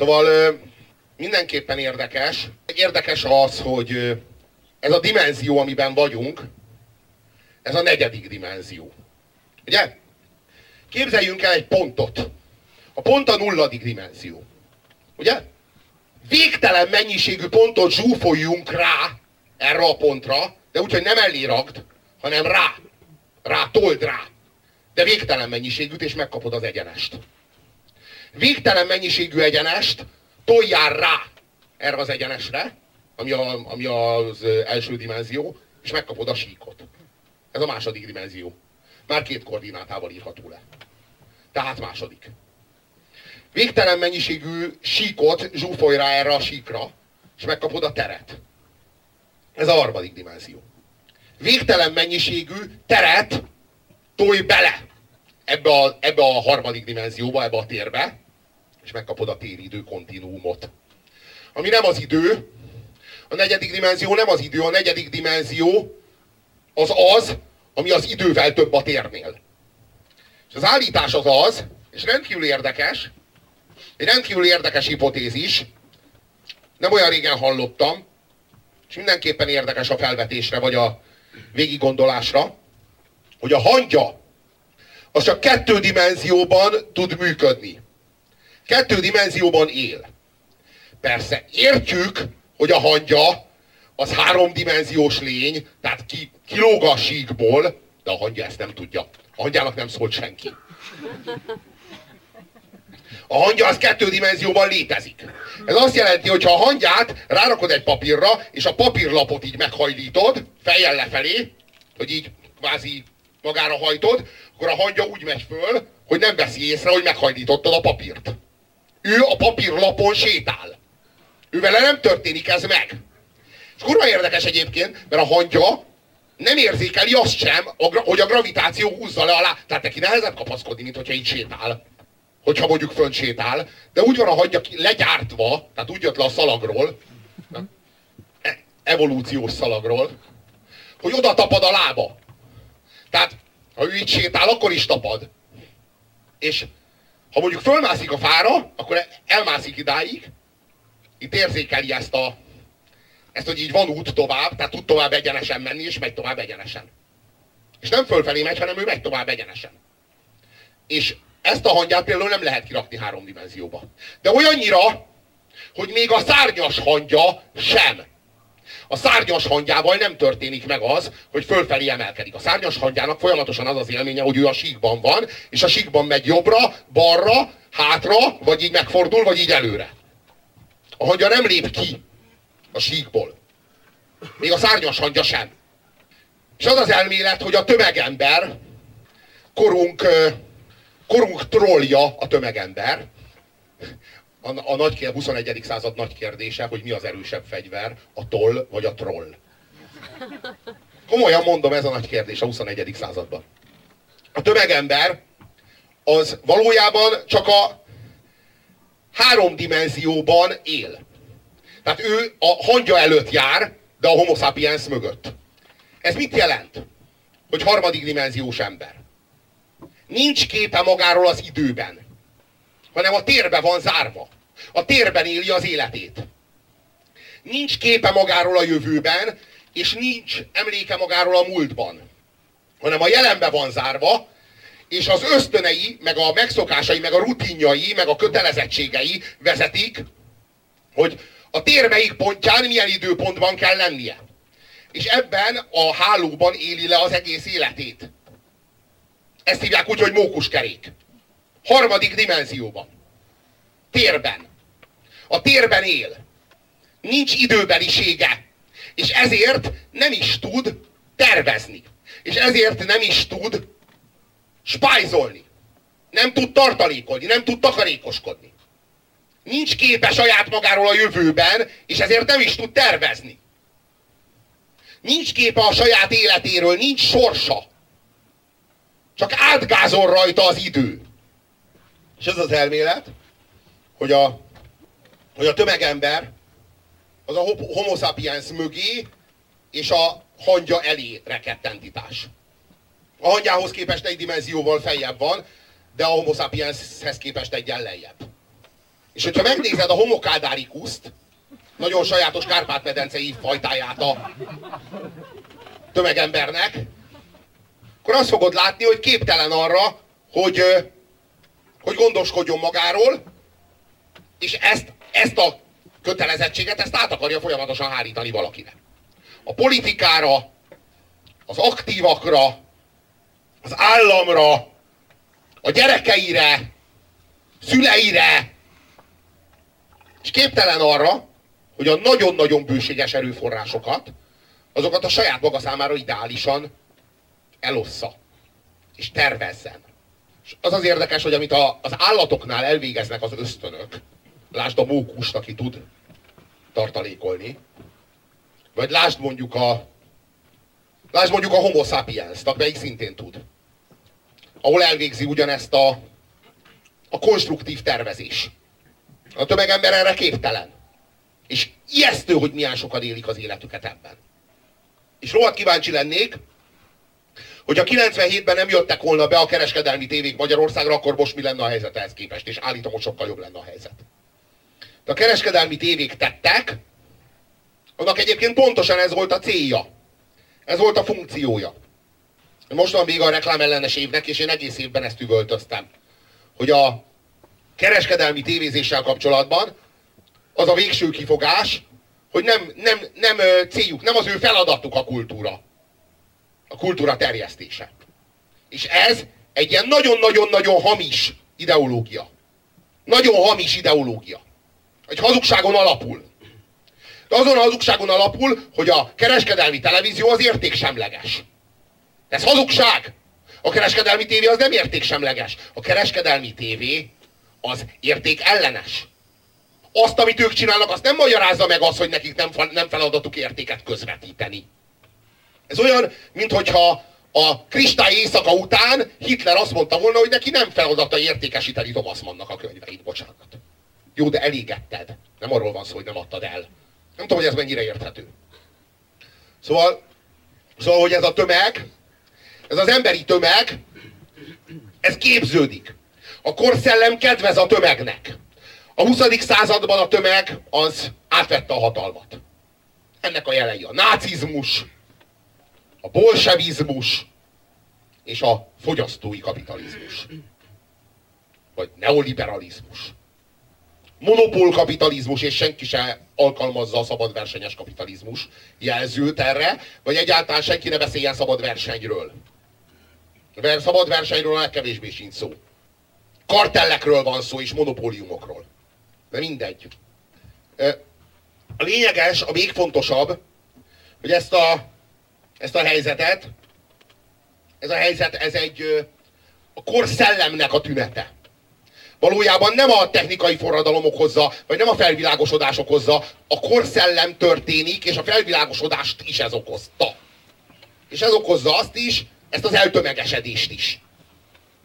Szóval mindenképpen érdekes. Érdekes az, hogy ez a dimenzió, amiben vagyunk, ez a negyedik dimenzió. Ugye? Képzeljünk el egy pontot. A pont a nulladik dimenzió. Ugye? Végtelen mennyiségű pontot zsúfoljunk rá erre a pontra, de úgy, hogy nem elé ragd, hanem rá. Rá, told rá. De végtelen mennyiségűt, és megkapod az egyenest. Végtelen mennyiségű egyenest toljál rá erre az egyenesre, ami, a, ami az első dimenzió, és megkapod a síkot. Ez a második dimenzió. Már két koordinátával írható le. Tehát második. Végtelen mennyiségű síkot zsúfolj rá erre a síkra, és megkapod a teret. Ez a harmadik dimenzió. Végtelen mennyiségű teret tolj bele ebbe a, ebbe a harmadik dimenzióba, ebbe a térbe, és megkapod a téridő kontinuumot. Ami nem az idő, a negyedik dimenzió nem az idő, a negyedik dimenzió az az, ami az idővel több a térnél. És az állítás az az, és rendkívül érdekes, egy rendkívül érdekes hipotézis, nem olyan régen hallottam, és mindenképpen érdekes a felvetésre, vagy a végiggondolásra, hogy a hangya az csak kettő dimenzióban tud működni. Kettő dimenzióban él. Persze, értjük, hogy a hangya az háromdimenziós lény, tehát ki, kilóg a síkból, de a hangya ezt nem tudja. A hangyának nem szólt senki. A hangya az kettő dimenzióban létezik. Ez azt jelenti, hogy ha a hangyát rárakod egy papírra, és a papírlapot így meghajlítod, fejjel lefelé, hogy így kvázi magára hajtod, akkor a hangya úgy megy föl, hogy nem veszi észre, hogy meghajlítottad a papírt. Ő a papírlapon sétál. Ővele nem történik ez meg. És kurva érdekes egyébként, mert a hangya nem érzékeli azt sem, hogy a gravitáció húzza le alá. Tehát neki nehezebb kapaszkodni, mint hogyha így sétál. Hogyha mondjuk fönn sétál. De úgy van a hangya legyártva, tehát úgy jött le a szalagról, e- evolúciós szalagról, hogy oda tapad a lába. Tehát, ha ő így sétál, akkor is tapad. És ha mondjuk fölmászik a fára, akkor elmászik idáig, itt érzékeli ezt a, ezt, hogy így van út tovább, tehát tud tovább egyenesen menni, és megy tovább egyenesen. És nem fölfelé megy, hanem ő megy tovább egyenesen. És ezt a hangyát például nem lehet kirakni három dimenzióba. De olyannyira, hogy még a szárnyas hangya sem. A szárnyas hangyával nem történik meg az, hogy fölfelé emelkedik. A szárnyas hangyának folyamatosan az az élménye, hogy ő a síkban van, és a síkban megy jobbra, balra, hátra, vagy így megfordul, vagy így előre. A hangya nem lép ki a síkból. Még a szárnyas hangya sem. És az az elmélet, hogy a tömegember, korunk, korunk trollja a tömegember, a, a nagy, 21. század nagy kérdése, hogy mi az erősebb fegyver, a toll vagy a troll. Komolyan mondom, ez a nagy kérdés a 21. században. A tömegember az valójában csak a három dimenzióban él. Tehát ő a hangya előtt jár, de a homo sapiens mögött. Ez mit jelent? Hogy harmadik dimenziós ember. Nincs képe magáról az időben, hanem a térbe van zárva. A térben éli az életét. Nincs képe magáról a jövőben, és nincs emléke magáról a múltban, hanem a jelenbe van zárva, és az ösztönei, meg a megszokásai, meg a rutinjai, meg a kötelezettségei vezetik, hogy a tér melyik pontján milyen időpontban kell lennie. És ebben a hálóban éli le az egész életét. Ezt hívják úgy, hogy mókuskerék. Harmadik dimenzióban. Térben. A térben él. Nincs időbelisége. És ezért nem is tud tervezni. És ezért nem is tud spájzolni. Nem tud tartalékolni, nem tud takarékoskodni. Nincs képe saját magáról a jövőben, és ezért nem is tud tervezni. Nincs képe a saját életéről, nincs sorsa. Csak átgázol rajta az idő. És ez az elmélet, hogy a, hogy a tömegember az a homo sapiens mögé és a hangya elé rekedt entitás. A hangyához képest egy dimenzióval feljebb van, de a homo sapienshez képest egy lejjebb. És hogyha megnézed a homokádárikust, nagyon sajátos Kárpát-medencei fajtáját a tömegembernek, akkor azt fogod látni, hogy képtelen arra, hogy, hogy gondoskodjon magáról, és ezt, ezt a kötelezettséget, ezt át akarja folyamatosan hárítani valakire. A politikára, az aktívakra, az államra, a gyerekeire, szüleire, és képtelen arra, hogy a nagyon-nagyon bőséges erőforrásokat, azokat a saját maga számára ideálisan elossza, és tervezzen. Az az érdekes, hogy amit a, az állatoknál elvégeznek az ösztönök, lásd a mókust, aki tud tartalékolni, vagy lásd mondjuk a lásd mondjuk a homo sapiens melyik szintén tud. Ahol elvégzi ugyanezt a, a konstruktív tervezés. A tömegember erre képtelen. És ijesztő, hogy milyen sokan élik az életüket ebben. És rohadt kíváncsi lennék, hogy a 97-ben nem jöttek volna be a kereskedelmi tévék Magyarországra, akkor most mi lenne a helyzet ehhez képest, és állítom, hogy sokkal jobb lenne a helyzet. De a kereskedelmi tévék tettek, annak egyébként pontosan ez volt a célja. Ez volt a funkciója. Most van még a reklámellenes évnek, és én egész évben ezt üvöltöztem. Hogy a kereskedelmi tévézéssel kapcsolatban az a végső kifogás, hogy nem, nem, nem céljuk, nem az ő feladatuk a kultúra. A kultúra terjesztése. És ez egy ilyen nagyon-nagyon-nagyon hamis ideológia. Nagyon hamis ideológia. Egy hazugságon alapul. De azon a hazugságon alapul, hogy a kereskedelmi televízió az értéksemleges. Ez hazugság! A kereskedelmi tévé az nem értéksemleges. A kereskedelmi tévé az érték ellenes. Azt, amit ők csinálnak, azt nem magyarázza meg az, hogy nekik nem, nem feladatuk értéket közvetíteni. Ez olyan, mintha a kristály éjszaka után Hitler azt mondta volna, hogy neki nem feladata értékesíteni Thomas Mannnak a könyveit, bocsánat. Jó, de elégetted. Nem arról van szó, hogy nem adtad el. Nem tudom, hogy ez mennyire érthető. Szóval, szóval, hogy ez a tömeg, ez az emberi tömeg, ez képződik. A korszellem kedvez a tömegnek. A 20. században a tömeg az átvette a hatalmat. Ennek a jelei a nácizmus, a bolsevizmus és a fogyasztói kapitalizmus. Vagy neoliberalizmus. Monopólkapitalizmus, és senki se alkalmazza a szabad versenyes kapitalizmus jelzőt erre, vagy egyáltalán senki ne beszéljen szabad versenyről. Mert szabad versenyről a legkevésbé sincs szó. Kartellekről van szó, és monopóliumokról. De mindegy. A lényeges, a még fontosabb, hogy ezt a, ezt a helyzetet, ez a helyzet, ez egy a korszellemnek a tünete. Valójában nem a technikai forradalom okozza, vagy nem a felvilágosodás okozza, a korszellem történik, és a felvilágosodást is ez okozta. És ez okozza azt is, ezt az eltömegesedést is.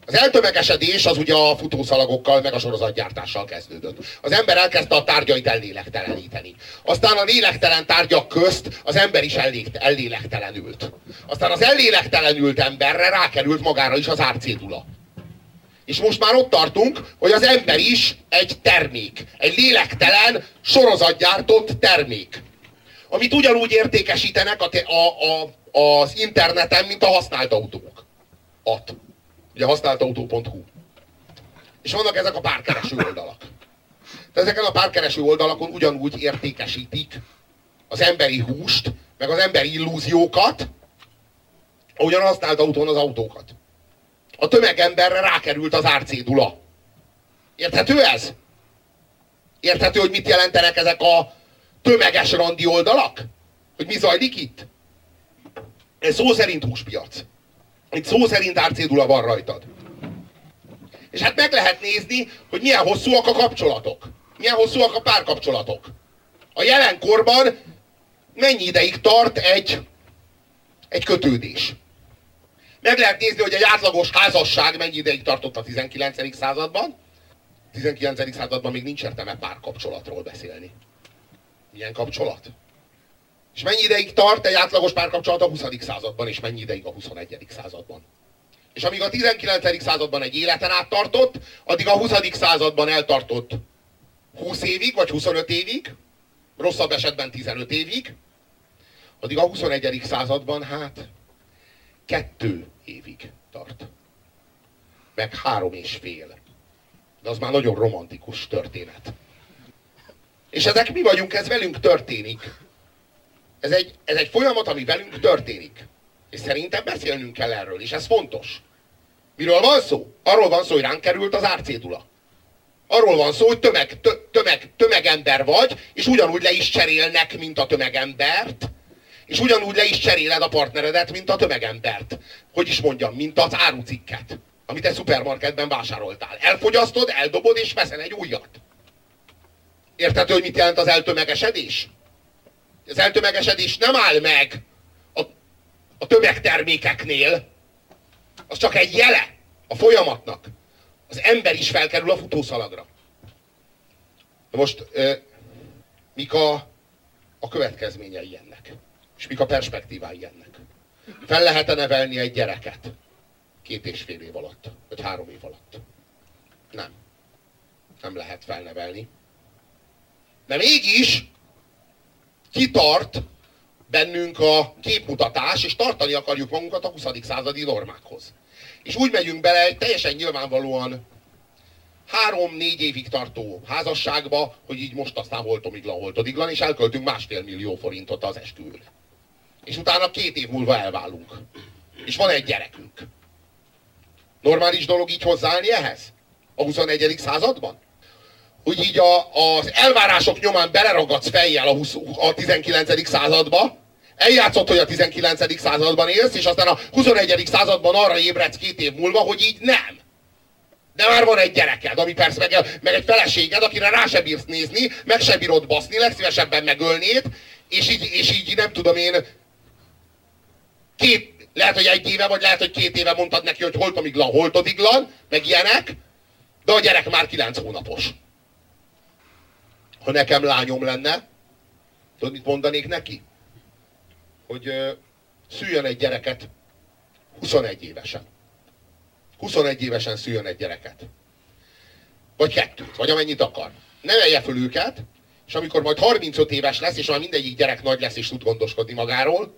Az eltömegesedés az ugye a futószalagokkal, meg a sorozatgyártással kezdődött. Az ember elkezdte a tárgyait ellélegteleníteni. Aztán a lélektelen tárgyak közt az ember is ellélegtelenült. Aztán az ellélegtelenült emberre rákerült magára is az árcédula. És most már ott tartunk, hogy az ember is egy termék. Egy lélektelen, sorozatgyártott termék. Amit ugyanúgy értékesítenek a, a, a, az interneten, mint a használt autók. At. Ugye használtautó.hu. És vannak ezek a párkereső oldalak. De ezeken a párkereső oldalakon ugyanúgy értékesítik az emberi húst, meg az emberi illúziókat, ahogyan használt autón az autókat. A tömegemberre rákerült az árcédula. Érthető ez? Érthető, hogy mit jelentenek ezek a tömeges randi oldalak? Hogy mi zajlik itt? Ez szó szerint húspiac. Itt szó szerint árcédula van rajtad. És hát meg lehet nézni, hogy milyen hosszúak a kapcsolatok. Milyen hosszúak a párkapcsolatok. A jelenkorban mennyi ideig tart egy, egy kötődés. Meg lehet nézni, hogy egy átlagos házasság mennyi ideig tartott a 19. században. 19. században még nincs értelme párkapcsolatról beszélni. Milyen kapcsolat? És mennyi ideig tart egy átlagos párkapcsolat a 20. században, és mennyi ideig a 21. században. És amíg a 19. században egy életen át tartott, addig a 20. században eltartott 20 évig, vagy 25 évig, rosszabb esetben 15 évig, addig a 21. században hát kettő évig tart. Meg három és fél. De az már nagyon romantikus történet. És ezek mi vagyunk, ez velünk történik. Ez egy, ez egy folyamat, ami velünk történik. És szerintem beszélnünk kell erről, és ez fontos. Miről van szó? Arról van szó, hogy ránk került az árcédula. Arról van szó, hogy tömeg, tö, tömeg, tömegember vagy, és ugyanúgy le is cserélnek, mint a tömegembert, és ugyanúgy le is cseréled a partneredet, mint a tömegembert. Hogy is mondjam, mint az árucikket, amit egy szupermarketben vásároltál. Elfogyasztod, eldobod, és veszel egy újat. Érted, hogy mit jelent az eltömegesedés? Az eltömegesedés nem áll meg a, a tömegtermékeknél, az csak egy jele a folyamatnak. Az ember is felkerül a futószalagra. De most mik a, a következményei ennek? És mik a perspektívái ennek? Fel lehet-e nevelni egy gyereket? Két és fél év alatt, vagy három év alatt. Nem. Nem lehet felnevelni. De mégis kitart bennünk a képmutatás, és tartani akarjuk magunkat a 20. századi normákhoz. És úgy megyünk bele egy teljesen nyilvánvalóan három-négy évig tartó házasságba, hogy így most aztán holtomiglan, holtodiglan, és elköltünk másfél millió forintot az esküvőre. És utána két év múlva elválunk. És van egy gyerekünk. Normális dolog így hozzáállni ehhez? A 21. században? Hogy így a, az elvárások nyomán beleragadsz fejjel a, 20, a 19. századba, eljátszott, hogy a 19. században élsz, és aztán a 21. században arra ébredsz két év múlva, hogy így nem. De már van egy gyereked, ami persze meg, meg egy feleséged, akire rá se bírsz nézni, meg se bírod baszni, legszívesebben megölnéd, és így, és így nem tudom én, két, lehet, hogy egy éve, vagy lehet, hogy két éve mondtad neki, hogy holtomiglan, holtodiglan, meg ilyenek, de a gyerek már kilenc hónapos. Ha nekem lányom lenne, tudod, mit mondanék neki? Hogy ö, szüljön egy gyereket 21 évesen. 21 évesen szüljön egy gyereket. Vagy kettőt, vagy amennyit akar. Nevelje föl őket, és amikor majd 35 éves lesz, és már mindegyik gyerek nagy lesz, és tud gondoskodni magáról,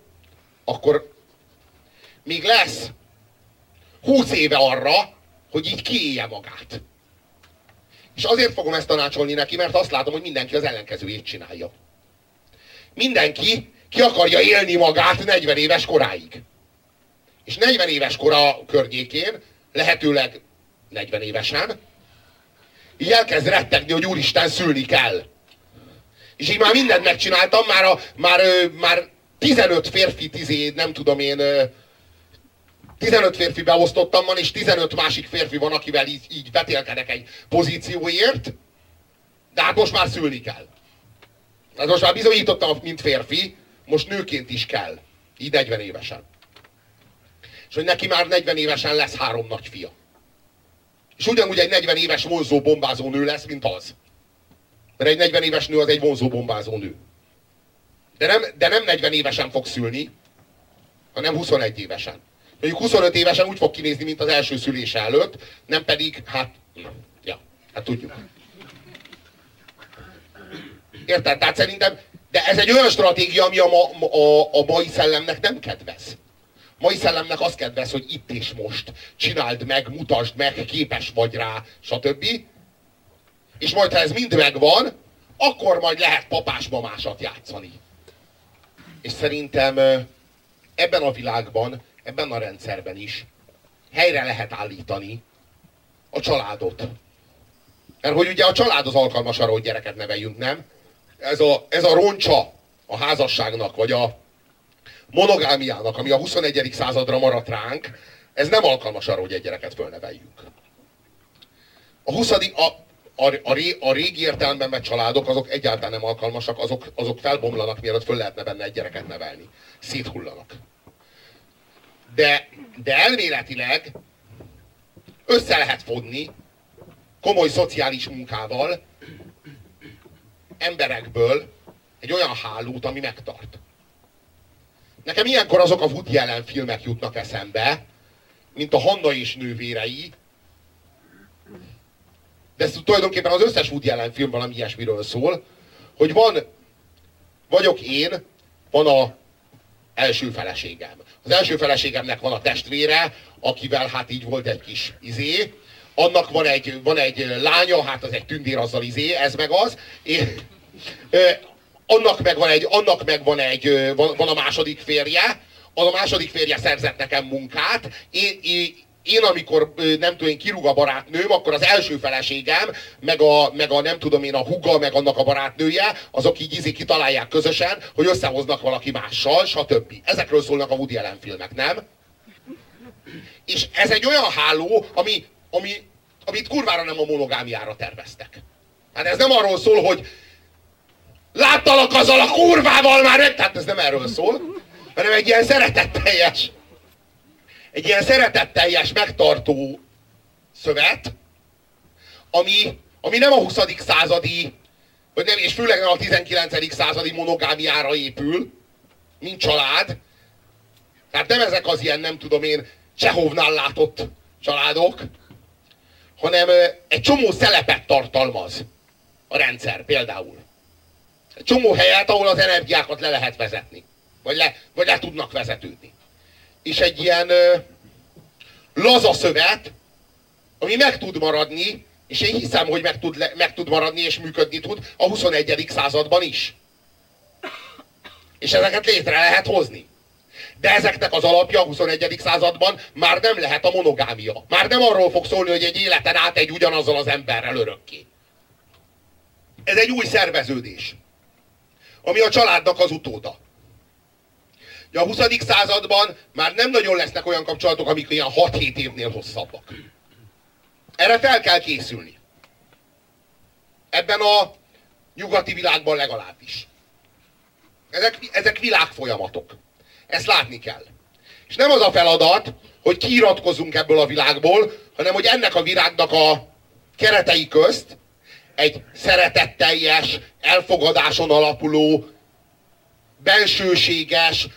akkor még lesz 20 éve arra, hogy így kiélje magát. És azért fogom ezt tanácsolni neki, mert azt látom, hogy mindenki az ellenkezőjét csinálja. Mindenki ki akarja élni magát 40 éves koráig. És 40 éves kora környékén, lehetőleg 40 évesen, így elkezd rettegni, hogy úristen, szülni kell. És így már mindent megcsináltam, már, a, már, már 15 férfi, 10, nem tudom én, 15 férfi beosztottam van, és 15 másik férfi van, akivel így, így betélkedek egy pozícióért, de hát most már szülni kell. Hát most már bizonyítottam, mint férfi, most nőként is kell. Így 40 évesen. És hogy neki már 40 évesen lesz három nagyfia. És ugyanúgy egy 40 éves vonzó bombázó nő lesz, mint az. Mert egy 40 éves nő az egy vonzó bombázó nő. De nem, de nem 40 évesen fog szülni, hanem 21 évesen. Mondjuk 25 évesen úgy fog kinézni, mint az első szülése előtt, nem pedig, hát, ja, hát tudjuk. Érted? Tehát szerintem, de ez egy olyan stratégia, ami a, ma, a, a mai szellemnek nem kedvez. Mai szellemnek az kedvez, hogy itt és most csináld meg, mutasd meg, képes vagy rá, stb. És majd, ha ez mind megvan, akkor majd lehet papás-mamásat játszani. És szerintem ebben a világban ebben a rendszerben is helyre lehet állítani a családot. Mert hogy ugye a család az alkalmas arra, hogy gyereket neveljünk, nem? Ez a, ez a roncsa a házasságnak, vagy a monogámiának, ami a 21. századra maradt ránk, ez nem alkalmas arra, hogy egy gyereket fölneveljünk. A 20. A, a, a, ré, a régi értelemben vett családok, azok egyáltalán nem alkalmasak, azok, azok felbomlanak, mielőtt föl lehetne benne egy gyereket nevelni. Széthullanak de, de elméletileg össze lehet fogni komoly szociális munkával emberekből egy olyan hálót, ami megtart. Nekem ilyenkor azok a Woody Allen filmek jutnak eszembe, mint a Hanna és nővérei, de tulajdonképpen az összes Woody Allen film valami ilyesmiről szól, hogy van, vagyok én, van a első feleségem. Az első feleségemnek van a testvére, akivel hát így volt egy kis izé, annak van egy, van egy lánya, hát az egy tündér azzal izé, ez meg az, és, annak meg van egy, annak meg van egy, van, van a második férje, az a második férje szerzett nekem munkát, én, én, én amikor nem tudom én kirúg a barátnőm, akkor az első feleségem, meg a, meg a nem tudom én a huga, meg annak a barátnője, azok így ízik kitalálják közösen, hogy összehoznak valaki mással, stb. Ezekről szólnak a Woody Allen filmek, nem? És ez egy olyan háló, ami, ami, amit kurvára nem a monogámiára terveztek. Hát ez nem arról szól, hogy láttalak azzal a kurvával már meg, tehát ez nem erről szól, hanem egy ilyen szeretetteljes, egy ilyen szeretetteljes, megtartó szövet, ami, ami nem a 20. századi, vagy nem, és főleg nem a 19. századi monogámiára épül, mint család. Tehát nem ezek az ilyen, nem tudom én, Csehovnál látott családok, hanem egy csomó szelepet tartalmaz a rendszer például. Egy csomó helyet, ahol az energiákat le lehet vezetni. Vagy le, vagy le tudnak vezetődni. És egy ilyen ö, laza szövet, ami meg tud maradni, és én hiszem, hogy meg tud, meg tud maradni és működni tud a 21. században is. És ezeket létre lehet hozni. De ezeknek az alapja a 21. században már nem lehet a monogámia. Már nem arról fog szólni, hogy egy életen át egy ugyanazzal az emberrel örökké. Ez egy új szerveződés, ami a családnak az utóda. Ja, a 20. században már nem nagyon lesznek olyan kapcsolatok, amik ilyen 6-7 évnél hosszabbak. Erre fel kell készülni. Ebben a nyugati világban legalábbis. Ezek, ezek világfolyamatok. Ezt látni kell. És nem az a feladat, hogy kiiratkozunk ebből a világból, hanem hogy ennek a virágnak a keretei közt egy szeretetteljes, elfogadáson alapuló, bensőséges,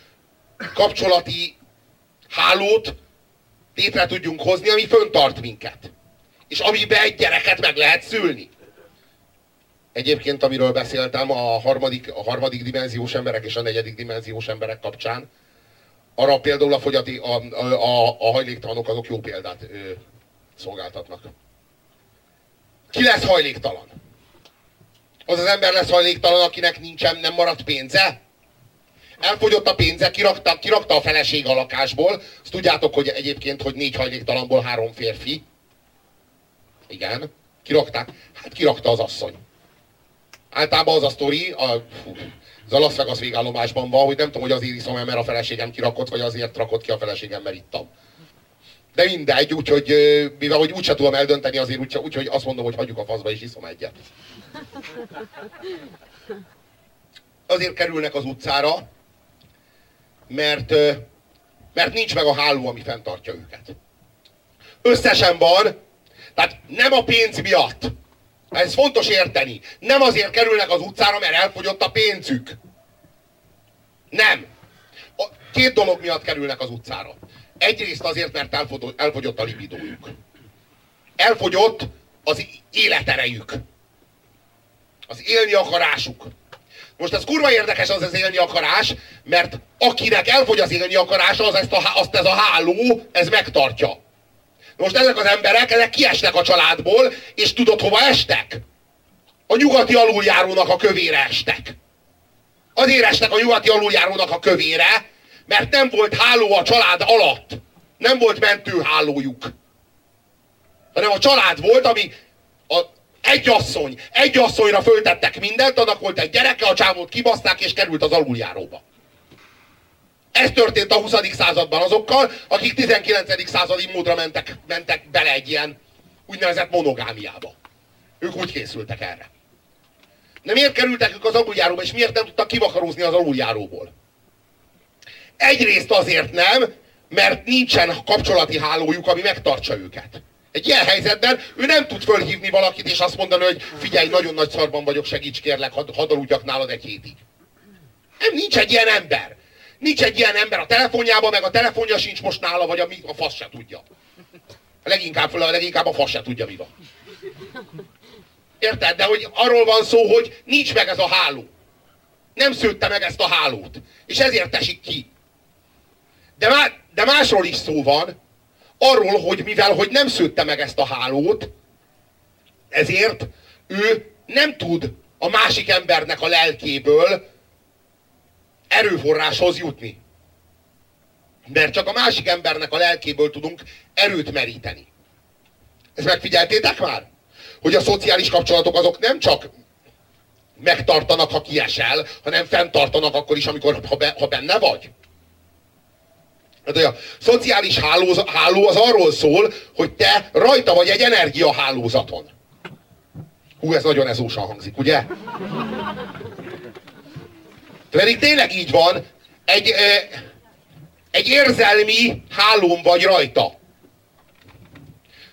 kapcsolati hálót létre tudjunk hozni, ami föntart minket. És amiben egy gyereket meg lehet szülni. Egyébként, amiről beszéltem, a harmadik, a harmadik dimenziós emberek és a negyedik dimenziós emberek kapcsán, arra például a, fogyati, a, a, a hajléktalanok azok jó példát ö, szolgáltatnak. Ki lesz hajléktalan? Az az ember lesz hajléktalan, akinek nincsen, nem maradt pénze? Elfogyott a pénze, kirakta, kirakta a feleség a lakásból. Azt tudjátok, hogy egyébként, hogy négy hajléktalanból három férfi. Igen, kirakták. Hát kirakta az asszony. Általában az a sztori, a, fú, ez a Las Vegas végállomásban van, hogy nem tudom, hogy azért iszom el, mert a feleségem kirakott, vagy azért rakott ki a feleségem, mert ittam. De mindegy, úgyhogy mivel hogy úgyse tudom eldönteni, azért úgyhogy úgy, azt mondom, hogy hagyjuk a faszba és iszom egyet. Azért kerülnek az utcára, mert, mert nincs meg a háló, ami fenntartja őket. Összesen van, tehát nem a pénz miatt, ez fontos érteni. Nem azért kerülnek az utcára, mert elfogyott a pénzük. Nem. A két dolog miatt kerülnek az utcára. Egyrészt azért, mert elfogyott a libidójuk. Elfogyott az életerejük. Az élni akarásuk. Most ez kurva érdekes az az élni akarás, mert akinek elfogy az élni akarása, az ezt a, azt ez a háló, ez megtartja. Most ezek az emberek, ezek kiesnek a családból, és tudod hova estek? A nyugati aluljárónak a kövére estek. Azért estek a nyugati aluljárónak a kövére, mert nem volt háló a család alatt. Nem volt mentőhálójuk. Hanem a család volt, ami egy asszony, egy asszonyra föltettek mindent, annak volt egy gyereke, a csávót kibaszták, és került az aluljáróba. Ez történt a 20. században azokkal, akik 19. századi módra mentek, mentek bele egy ilyen úgynevezett monogámiába. Ők úgy készültek erre. De miért kerültek ők az aluljáróba, és miért nem tudtak kivakarózni az aluljáróból? Egyrészt azért nem, mert nincsen kapcsolati hálójuk, ami megtartsa őket. Egy ilyen helyzetben ő nem tud fölhívni valakit, és azt mondani, hogy figyelj, nagyon nagy szarban vagyok, segíts kérlek, hadd had aludjak nálad egy hétig. Nem, nincs egy ilyen ember. Nincs egy ilyen ember a telefonjában, meg a telefonja sincs most nála, vagy a, a fasz se tudja. A leginkább, a leginkább a fasz se tudja, mi van. Érted? De hogy arról van szó, hogy nincs meg ez a háló. Nem szőtte meg ezt a hálót. És ezért esik ki. De, má, de másról is szó van. Arról, hogy mivel hogy nem szőtte meg ezt a hálót, ezért ő nem tud a másik embernek a lelkéből erőforráshoz jutni. Mert csak a másik embernek a lelkéből tudunk erőt meríteni. Ezt megfigyeltétek már? Hogy a szociális kapcsolatok azok nem csak megtartanak, ha kiesel, hanem fenntartanak akkor is, amikor, ha, be, ha benne vagy. Hát, a szociális háló, háló az arról szól, hogy te rajta vagy egy energiahálózaton. Hú, ez nagyon ezósan hangzik, ugye? Pedig tényleg így van, egy, egy érzelmi hálón vagy rajta.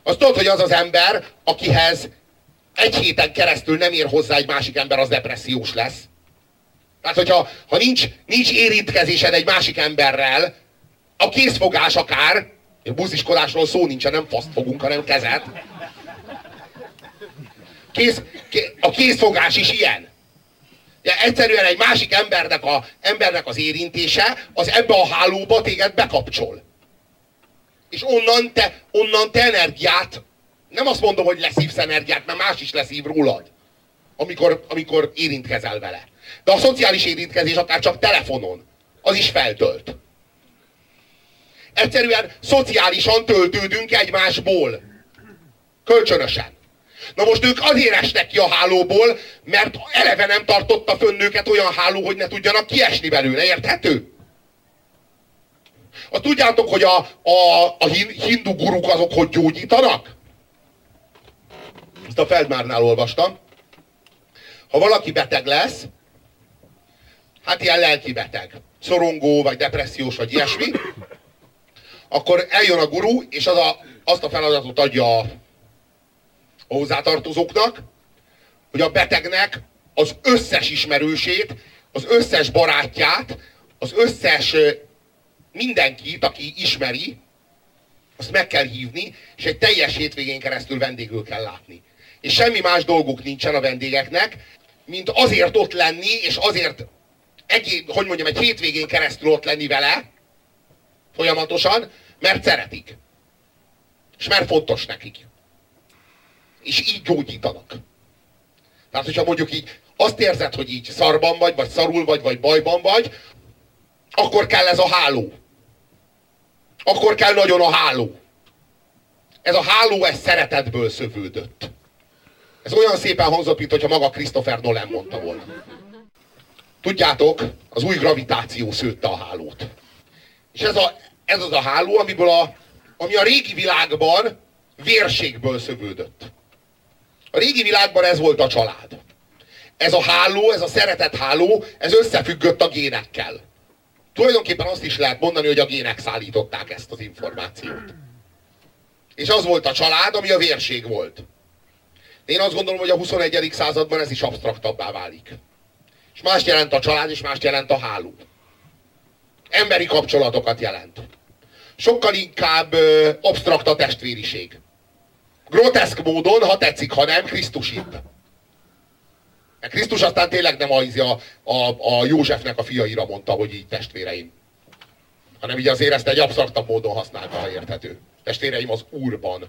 Azt tudod, hogy az az ember, akihez egy héten keresztül nem ér hozzá egy másik ember, az depressziós lesz. Tehát, hogyha ha nincs, nincs érintkezésed egy másik emberrel, a készfogás akár, buziskodásról szó nincsen, nem faszt fogunk, hanem kezet. Kész, a készfogás is ilyen. De egyszerűen egy másik embernek, a, embernek az érintése, az ebbe a hálóba téged bekapcsol. És onnan te, onnan te energiát, nem azt mondom, hogy leszívsz energiát, mert más is leszív rólad, amikor, amikor érintkezel vele. De a szociális érintkezés akár csak telefonon, az is feltölt. Egyszerűen szociálisan töltődünk egymásból. Kölcsönösen. Na most ők azért estek ki a hálóból, mert eleve nem tartotta fönn őket olyan háló, hogy ne tudjanak kiesni belőle, érthető? A tudjátok, hogy a, a, a hindu guruk azok hogy gyógyítanak? Ezt a Feldmárnál olvastam. Ha valaki beteg lesz, hát ilyen lelki beteg, szorongó, vagy depressziós, vagy ilyesmi, akkor eljön a guru, és az a, azt a feladatot adja a hozzátartozóknak, hogy a betegnek az összes ismerősét, az összes barátját, az összes mindenkit, aki ismeri, azt meg kell hívni, és egy teljes hétvégén keresztül vendégül kell látni. És semmi más dolguk nincsen a vendégeknek, mint azért ott lenni, és azért, egy, hogy mondjam, egy hétvégén keresztül ott lenni vele, folyamatosan, mert szeretik. És mert fontos nekik és így gyógyítanak. Tehát, hogyha mondjuk így azt érzed, hogy így szarban vagy, vagy szarul vagy, vagy bajban vagy, akkor kell ez a háló. Akkor kell nagyon a háló. Ez a háló, ez szeretetből szövődött. Ez olyan szépen hangzott, mint hogyha maga Christopher Nolan mondta volna. Tudjátok, az új gravitáció szőtte a hálót. És ez, a, ez az a háló, amiből a, ami a régi világban vérségből szövődött. A régi világban ez volt a család. Ez a háló, ez a szeretet háló, ez összefüggött a génekkel. Tulajdonképpen azt is lehet mondani, hogy a gének szállították ezt az információt. És az volt a család, ami a vérség volt. Én azt gondolom, hogy a 21. században ez is absztraktabbá válik. És más jelent a család, és más jelent a háló. Emberi kapcsolatokat jelent. Sokkal inkább ö, absztrakt a testvériség groteszk módon, ha tetszik, ha nem, Krisztusibb. Mert Krisztus aztán tényleg nem a, a, a, Józsefnek a fiaira mondta, hogy így testvéreim. Hanem így azért ezt egy absztraktabb módon használta, ha érthető. Testvéreim az Úrban.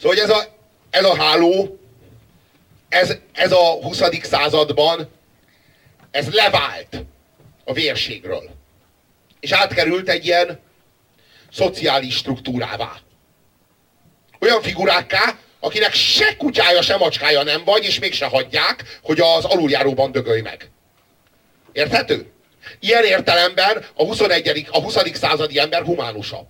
Szóval hogy ez a, ez a háló, ez, ez a 20. században, ez levált a vérségről. És átkerült egy ilyen szociális struktúrává olyan figurákká, akinek se kutyája, se macskája nem vagy, és mégse hagyják, hogy az aluljáróban dögölj meg. Érthető? Ilyen értelemben a 21. a 20. századi ember humánusabb.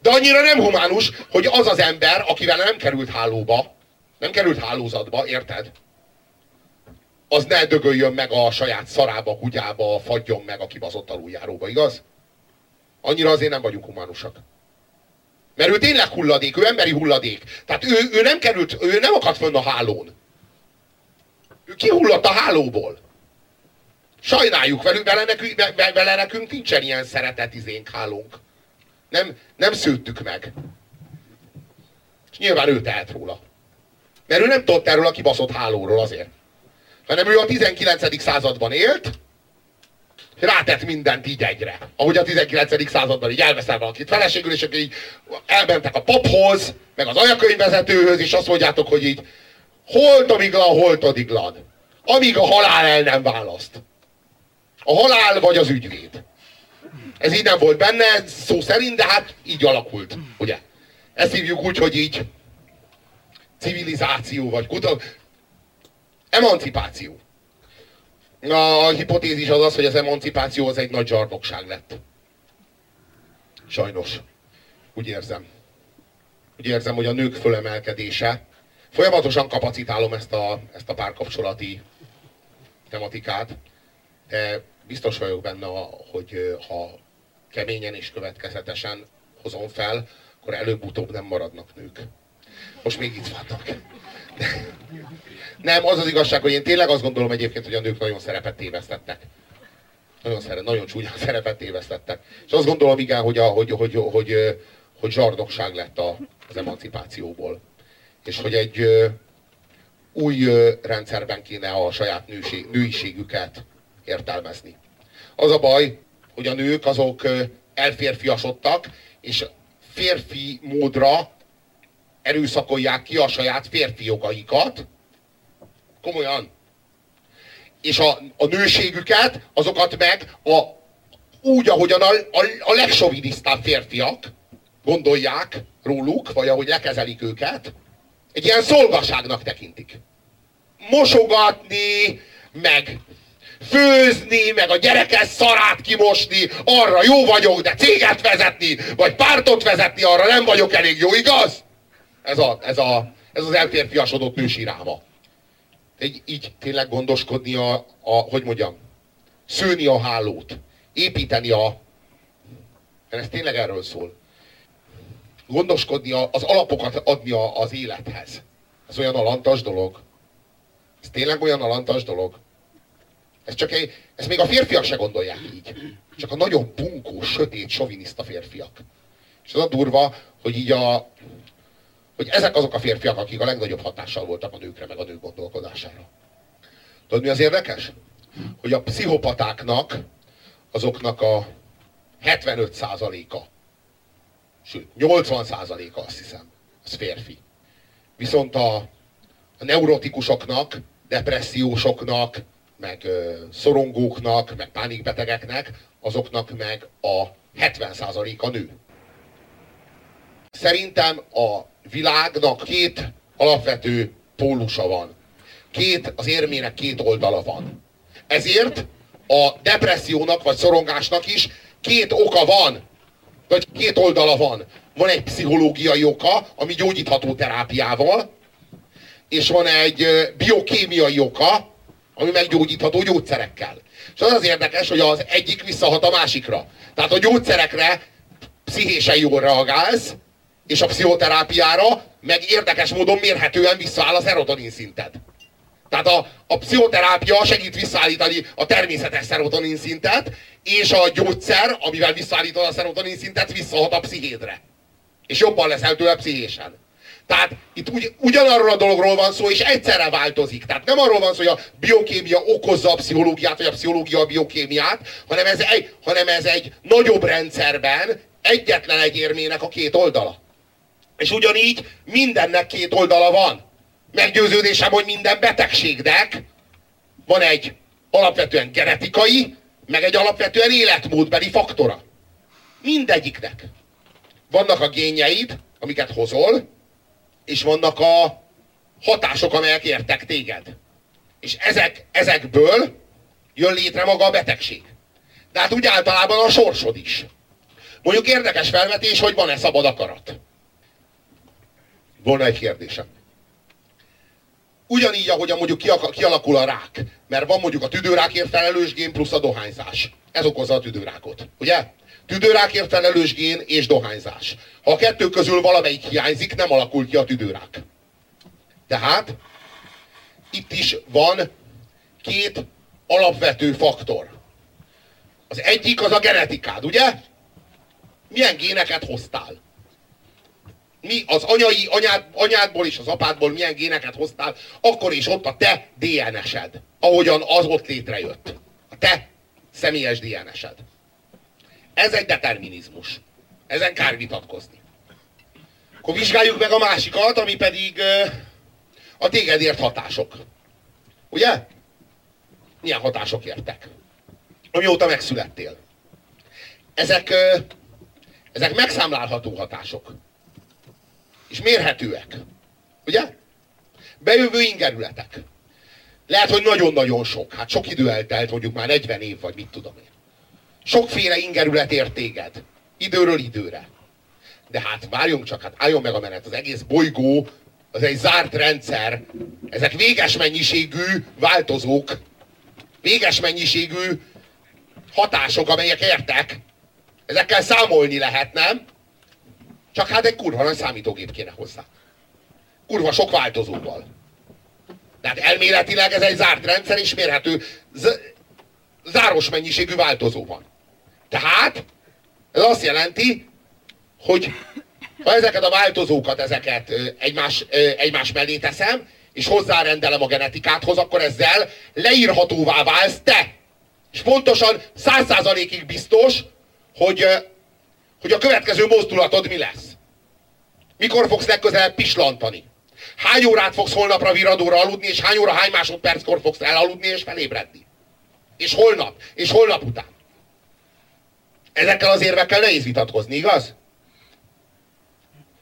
De annyira nem humánus, hogy az az ember, akivel nem került hálóba, nem került hálózatba, érted? Az ne dögöljön meg a saját szarába, kutyába, fagyjon meg a kibaszott aluljáróba, igaz? Annyira azért nem vagyunk humánusak. Mert ő tényleg hulladék, ő emberi hulladék. Tehát ő, ő nem került, ő nem akadt fönn a hálón. Ő kihullott a hálóból. Sajnáljuk velük, vele nekünk, vele nekünk nincsen ilyen szeretet izénk hálónk. Nem, nem szőttük meg. És nyilván ő tehet róla. Mert ő nem tudott erről a kibaszott hálóról azért. Hanem ő a 19. században élt, rátett mindent így egyre. Ahogy a 19. században így elveszel valakit feleségül, és akkor így elmentek a paphoz, meg az anyakönyvvezetőhöz, és azt mondjátok, hogy így holt amiglan, holt adiglad. Amíg a halál el nem választ. A halál vagy az ügyvéd. Ez így nem volt benne, szó szerint, de hát így alakult, ugye? Ezt hívjuk úgy, hogy így civilizáció, vagy kutat... Emancipáció. A hipotézis az az, hogy az emancipáció az egy nagy zsarnokság lett. Sajnos. Úgy érzem. Úgy érzem, hogy a nők fölemelkedése. Folyamatosan kapacitálom ezt a, ezt a párkapcsolati tematikát. De biztos vagyok benne, hogy ha keményen és következetesen hozom fel, akkor előbb-utóbb nem maradnak nők. Most még itt vannak. Nem, az az igazság, hogy én tényleg azt gondolom egyébként, hogy a nők nagyon szerepet tévesztettek. Nagyon, szere, nagyon csúnya szerepet tévesztettek. És azt gondolom, igen, hogy, a, hogy, hogy, hogy, hogy, hogy zsardokság lett a, az emancipációból. És hogy egy új rendszerben kéne a saját nőség, nőiségüket értelmezni. Az a baj, hogy a nők azok elférfiasodtak, és férfi módra erőszakolják ki a saját férfi jogaikat. Komolyan. És a, a nőségüket, azokat meg a, úgy, ahogyan a, a, a legsovinisztább férfiak gondolják róluk, vagy ahogy lekezelik őket, egy ilyen szolgaságnak tekintik. Mosogatni, meg főzni, meg a gyerekes szarát kimosni, arra jó vagyok, de céget vezetni, vagy pártot vezetni, arra nem vagyok elég jó, igaz? Ez, a, ez, a, ez az elférfiasodott nősiráma. Így, így tényleg gondoskodni a, a, hogy mondjam, szőni a hálót, építeni a, mert ez tényleg erről szól. Gondoskodni, a, az alapokat adni a, az élethez. Ez olyan alantas dolog. Ez tényleg olyan alantas dolog. Ez csak egy, ezt még a férfiak se gondolják így. Csak a nagyon bunkó, sötét, soviniszta férfiak. És az a durva, hogy így a, hogy ezek azok a férfiak, akik a legnagyobb hatással voltak a nőkre, meg a nők gondolkodására. Tudod, mi az érdekes? Hogy a pszichopatáknak, azoknak a 75%-a, sőt, 80%-a azt hiszem, az férfi. Viszont a, a neurotikusoknak, depressziósoknak, meg ö, szorongóknak, meg pánikbetegeknek, azoknak meg a 70%-a nő. Szerintem a világnak két alapvető pólusa van. Két, az érmének két oldala van. Ezért a depressziónak vagy szorongásnak is két oka van, vagy két oldala van. Van egy pszichológiai oka, ami gyógyítható terápiával, és van egy biokémiai oka, ami meggyógyítható gyógyszerekkel. És az az érdekes, hogy az egyik visszahat a másikra. Tehát a gyógyszerekre pszichésen jól reagálsz, és a pszichoterápiára meg érdekes módon mérhetően visszaáll a szerotonin szinted. Tehát a, a pszichoterápia segít visszaállítani a természetes szerotonin szintet, és a gyógyszer, amivel visszaállítod a szerotonin szintet, visszahat a pszichédre. És jobban leszel tőle pszichésen. Tehát itt ugy, ugyanarról a dologról van szó, és egyszerre változik. Tehát nem arról van szó, hogy a biokémia okozza a pszichológiát, vagy a pszichológia a biokémiát, hanem ez egy, hanem ez egy nagyobb rendszerben egyetlen egy érmének a két oldala. És ugyanígy mindennek két oldala van. Meggyőződésem, hogy minden betegségnek van egy alapvetően genetikai, meg egy alapvetően életmódbeli faktora. Mindegyiknek. Vannak a génjeid, amiket hozol, és vannak a hatások, amelyek értek téged. És ezek, ezekből jön létre maga a betegség. De hát úgy általában a sorsod is. Mondjuk érdekes felvetés, hogy van-e szabad akarat. Volna egy kérdésem. Ugyanígy, ahogyan mondjuk kialakul a rák, mert van mondjuk a tüdőrákért felelős gén plusz a dohányzás. Ez okozza a tüdőrákot, ugye? Tüdőrákért felelős gén és dohányzás. Ha a kettő közül valamelyik hiányzik, nem alakul ki a tüdőrák. Tehát itt is van két alapvető faktor. Az egyik az a genetikád, ugye? Milyen géneket hoztál? Mi az anyai, anyád, anyádból és az apádból milyen géneket hoztál, akkor is ott a te DNS-ed, ahogyan az ott létrejött. A te személyes DNS-ed. Ez egy determinizmus. Ezen kár vitatkozni. Akkor vizsgáljuk meg a másikat, ami pedig a tégedért hatások. Ugye? Milyen hatások értek? Amióta megszülettél. Ezek, ezek megszámlálható hatások. És mérhetőek. Ugye? Bejövő ingerületek. Lehet, hogy nagyon-nagyon sok. Hát sok idő eltelt, mondjuk már 40 év, vagy mit tudom én. Sokféle ingerület ér téged. Időről időre. De hát várjunk csak, hát álljon meg a menet. Az egész bolygó, az egy zárt rendszer. Ezek véges mennyiségű változók. Véges mennyiségű hatások, amelyek értek. Ezekkel számolni lehet, nem? Csak hát egy kurva nagy számítógép kéne hozzá. Kurva sok változóval. Tehát elméletileg ez egy zárt rendszer, és mérhető záros mennyiségű változó van. Tehát ez azt jelenti, hogy ha ezeket a változókat, ezeket egymás, egymás mellé teszem, és hozzárendelem a genetikádhoz, akkor ezzel leírhatóvá válsz te. És pontosan száz százalékig biztos, hogy, hogy a következő mozdulatod mi lesz. Mikor fogsz legközelebb pislantani? Hány órát fogsz holnapra viradóra aludni, és hány óra, hány másodperckor fogsz elaludni és felébredni? És holnap, és holnap után. Ezekkel az érvekkel nehéz vitatkozni, igaz?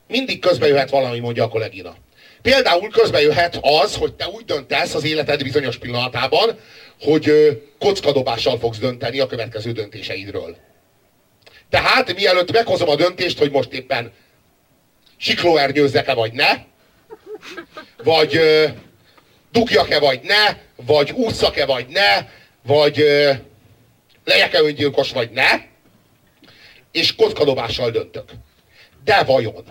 Mindig közbe jöhet valami, mondja a kollégina. Például közbe jöhet az, hogy te úgy döntesz az életed bizonyos pillanatában, hogy kockadobással fogsz dönteni a következő döntéseidről. Tehát mielőtt meghozom a döntést, hogy most éppen siklóernyőzzek-e vagy ne, vagy dugjak-e vagy ne, vagy ússzak-e vagy ne, vagy legyek-e öngyilkos vagy ne, és kockadobással döntök. De vajon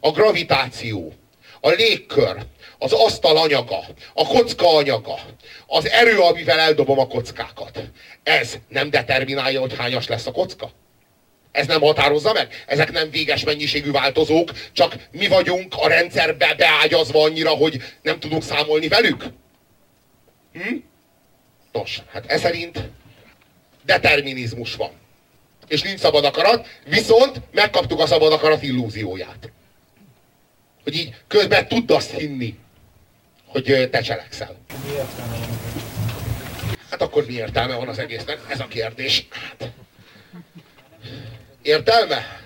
a gravitáció, a légkör, az asztal anyaga, a kocka anyaga, az erő, amivel eldobom a kockákat, ez nem determinálja, hogy hányas lesz a kocka? Ez nem határozza meg? Ezek nem véges mennyiségű változók, csak mi vagyunk a rendszerbe beágyazva annyira, hogy nem tudunk számolni velük? Hm? Nos, hát ez szerint determinizmus van. És nincs szabad akarat, viszont megkaptuk a szabad akarat illúzióját. Hogy így közben tudd azt hinni, hogy te cselekszel. Hát akkor mi értelme van az egésznek? Ez a kérdés. Hát. Értelme?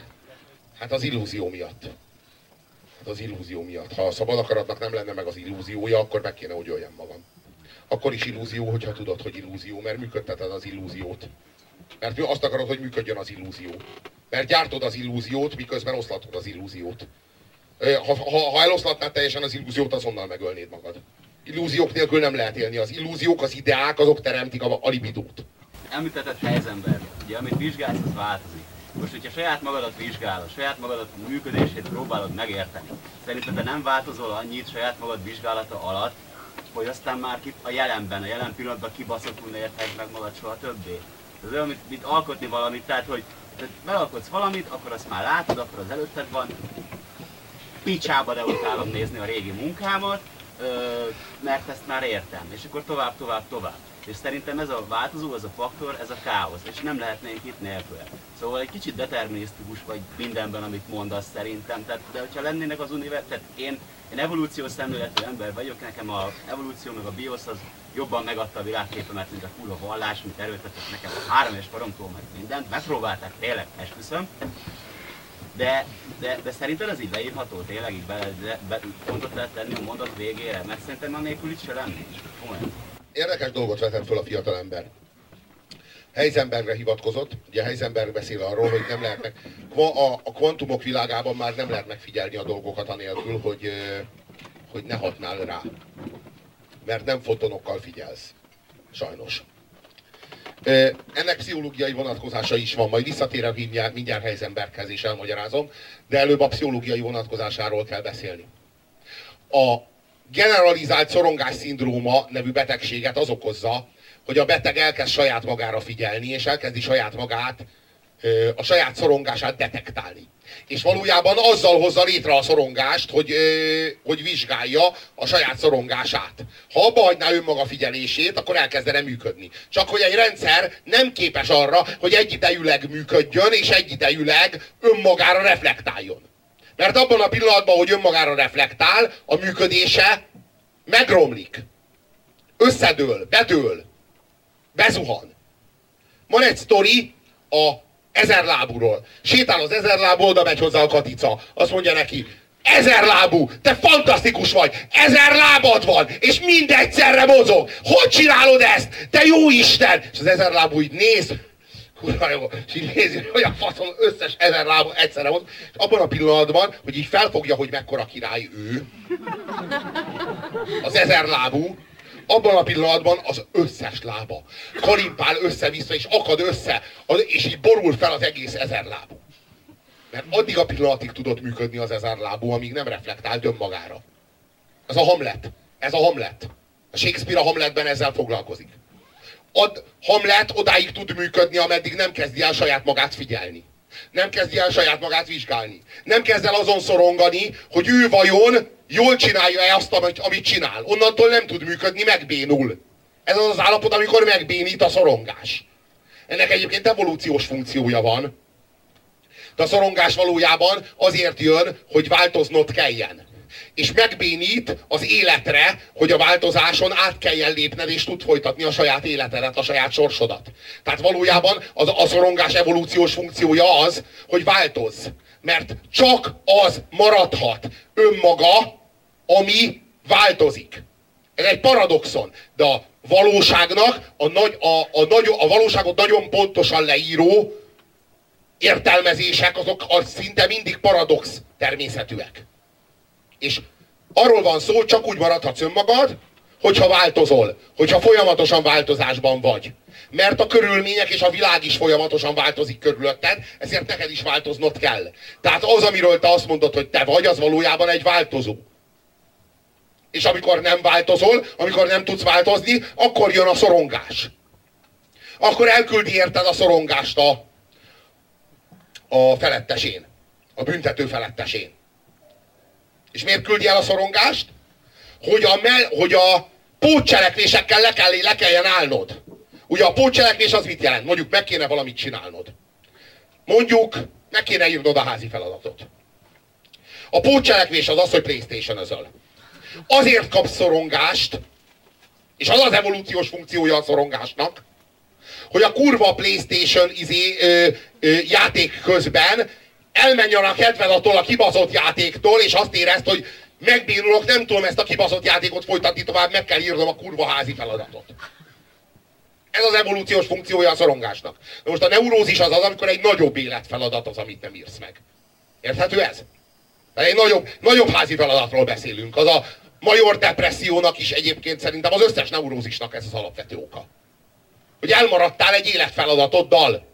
Hát az illúzió miatt. Hát az illúzió miatt. Ha a szabad akaratnak nem lenne meg az illúziója, akkor meg kéne, hogy öljem magam. Akkor is illúzió, hogyha tudod, hogy illúzió, mert működteted az illúziót. Mert azt akarod, hogy működjön az illúzió. Mert gyártod az illúziót, miközben oszlatod az illúziót. Ha, ha, ha eloszlatnád teljesen az illúziót, azonnal megölnéd magad. Illúziók nélkül nem lehet élni. Az illúziók, az ideák, azok teremtik a, a libidót. Említetted helyzember. Ugye, amit vizsgálsz, az változik. Most, hogyha saját magadat vizsgálod, saját magadat működését próbálod megérteni, szerinted te nem változol annyit saját magad vizsgálata alatt, hogy aztán már a jelenben, a jelen pillanatban kibaszottul érted meg magad soha többé. Ez olyan, mint, mint alkotni valamit, tehát hogy megalkotsz valamit, akkor azt már látod, akkor az előtted van, picsába de utálom nézni a régi munkámat, mert ezt már értem, és akkor tovább, tovább, tovább. És szerintem ez a változó, ez a faktor, ez a káosz, és nem lehetnénk itt nélküle. Szóval egy kicsit determinisztikus vagy mindenben, amit mondasz szerintem. Tehát, de hogyha lennének az univerzum, tehát én, én evolúciós szemléletű ember vagyok, nekem a evolúció meg a biosz az jobban megadta a világképemet, mint a full vallás, mint erőltetett nekem a három és koromtól meg mindent. Megpróbálták tényleg, esküszöm. De, de, de szerinted ez így leírható, tényleg így be, be, pontot lehet tenni a mondat végére? Mert szerintem annélkül itt se. Komolyan érdekes dolgot vetett föl a fiatalember. Heisenbergre hivatkozott, ugye Heisenberg beszél arról, hogy nem lehet meg, a, a kvantumok világában már nem lehet megfigyelni a dolgokat anélkül, hogy, hogy ne hatnál rá. Mert nem fotonokkal figyelsz. Sajnos. Ennek pszichológiai vonatkozása is van, majd visszatérek mindjárt, mindjárt Heisenberghez és elmagyarázom, de előbb a pszichológiai vonatkozásáról kell beszélni. A generalizált szorongás szindróma nevű betegséget az okozza, hogy a beteg elkezd saját magára figyelni, és elkezdi saját magát a saját szorongását detektálni. És valójában azzal hozza létre a szorongást, hogy, hogy vizsgálja a saját szorongását. Ha abba hagyná önmaga figyelését, akkor elkezdene működni. Csak hogy egy rendszer nem képes arra, hogy egyidejűleg működjön, és egyidejűleg önmagára reflektáljon. Mert abban a pillanatban, hogy önmagára reflektál, a működése megromlik. Összedől, bedől, bezuhan. Van egy sztori a ezerlábúról. Sétál az ezerlábú, oda megy hozzá a katica. Azt mondja neki, ezer lábú, te fantasztikus vagy, ezer lábad van, és mindegyszerre mozog. Hogy csinálod ezt? Te jó Isten! És az ezer lábú így néz, kurva jó, és így nézi, hogy a faszom összes ezer lábú egyszerre mozog. És abban a pillanatban, hogy így felfogja, hogy mekkora király ő, az ezer lábú, abban a pillanatban az összes lába kalimpál össze-vissza, és akad össze, és így borul fel az egész ezer lábú. Mert addig a pillanatig tudott működni az ezer lábú, amíg nem reflektált önmagára. Ez a Hamlet. Ez a Hamlet. A Shakespeare a Hamletben ezzel foglalkozik. Ad, Hamlet odáig tud működni, ameddig nem kezdi el saját magát figyelni. Nem kezdi el saját magát vizsgálni. Nem kezd el azon szorongani, hogy ő vajon jól csinálja-e azt, amit, csinál. Onnantól nem tud működni, megbénul. Ez az az állapot, amikor megbénít a szorongás. Ennek egyébként evolúciós funkciója van. De a szorongás valójában azért jön, hogy változnod kelljen. És megbénít az életre, hogy a változáson át kelljen lépned, és tud folytatni a saját életedet, a saját sorsodat. Tehát valójában az, a szorongás evolúciós funkciója az, hogy változz. Mert csak az maradhat önmaga, ami változik. Ez egy paradoxon, de a valóságnak, a, nagy, a, a, nagy, a valóságot nagyon pontosan leíró értelmezések, azok az szinte mindig paradox természetűek. És arról van szó, csak úgy maradhatsz önmagad, hogyha változol, hogyha folyamatosan változásban vagy. Mert a körülmények és a világ is folyamatosan változik körülötted, ezért neked is változnod kell. Tehát az, amiről te azt mondod, hogy te vagy, az valójában egy változó. És amikor nem változol, amikor nem tudsz változni, akkor jön a szorongás. Akkor elküldi érted a szorongást a, a felettesén. A büntető felettesén. És miért küldi el a szorongást? Hogy a, me, hogy a pótcselekvésekkel le, kell, le kelljen állnod. Ugye a pótcselekvés az mit jelent? Mondjuk meg kéne valamit csinálnod. Mondjuk meg kéne írnod a házi feladatot. A pótcselekvés az az, hogy Playstation özöl. Azért kapsz szorongást, és az az evolúciós funkciója a szorongásnak, hogy a kurva Playstation izé, ö, ö, játék közben elmenjen a kedved attól a kibaszott játéktól, és azt érezd, hogy megbírulok, nem tudom ezt a kibaszott játékot folytatni tovább, meg kell írnom a kurva házi feladatot. Ez az evolúciós funkciója a szorongásnak. De most a neurózis az az, amikor egy nagyobb életfeladat az, amit nem írsz meg. Érthető ez? De egy nagyobb, nagyobb házi feladatról beszélünk. Az a major depressziónak is egyébként szerintem az összes neurózisnak ez az alapvető oka. Hogy elmaradtál egy életfeladatoddal.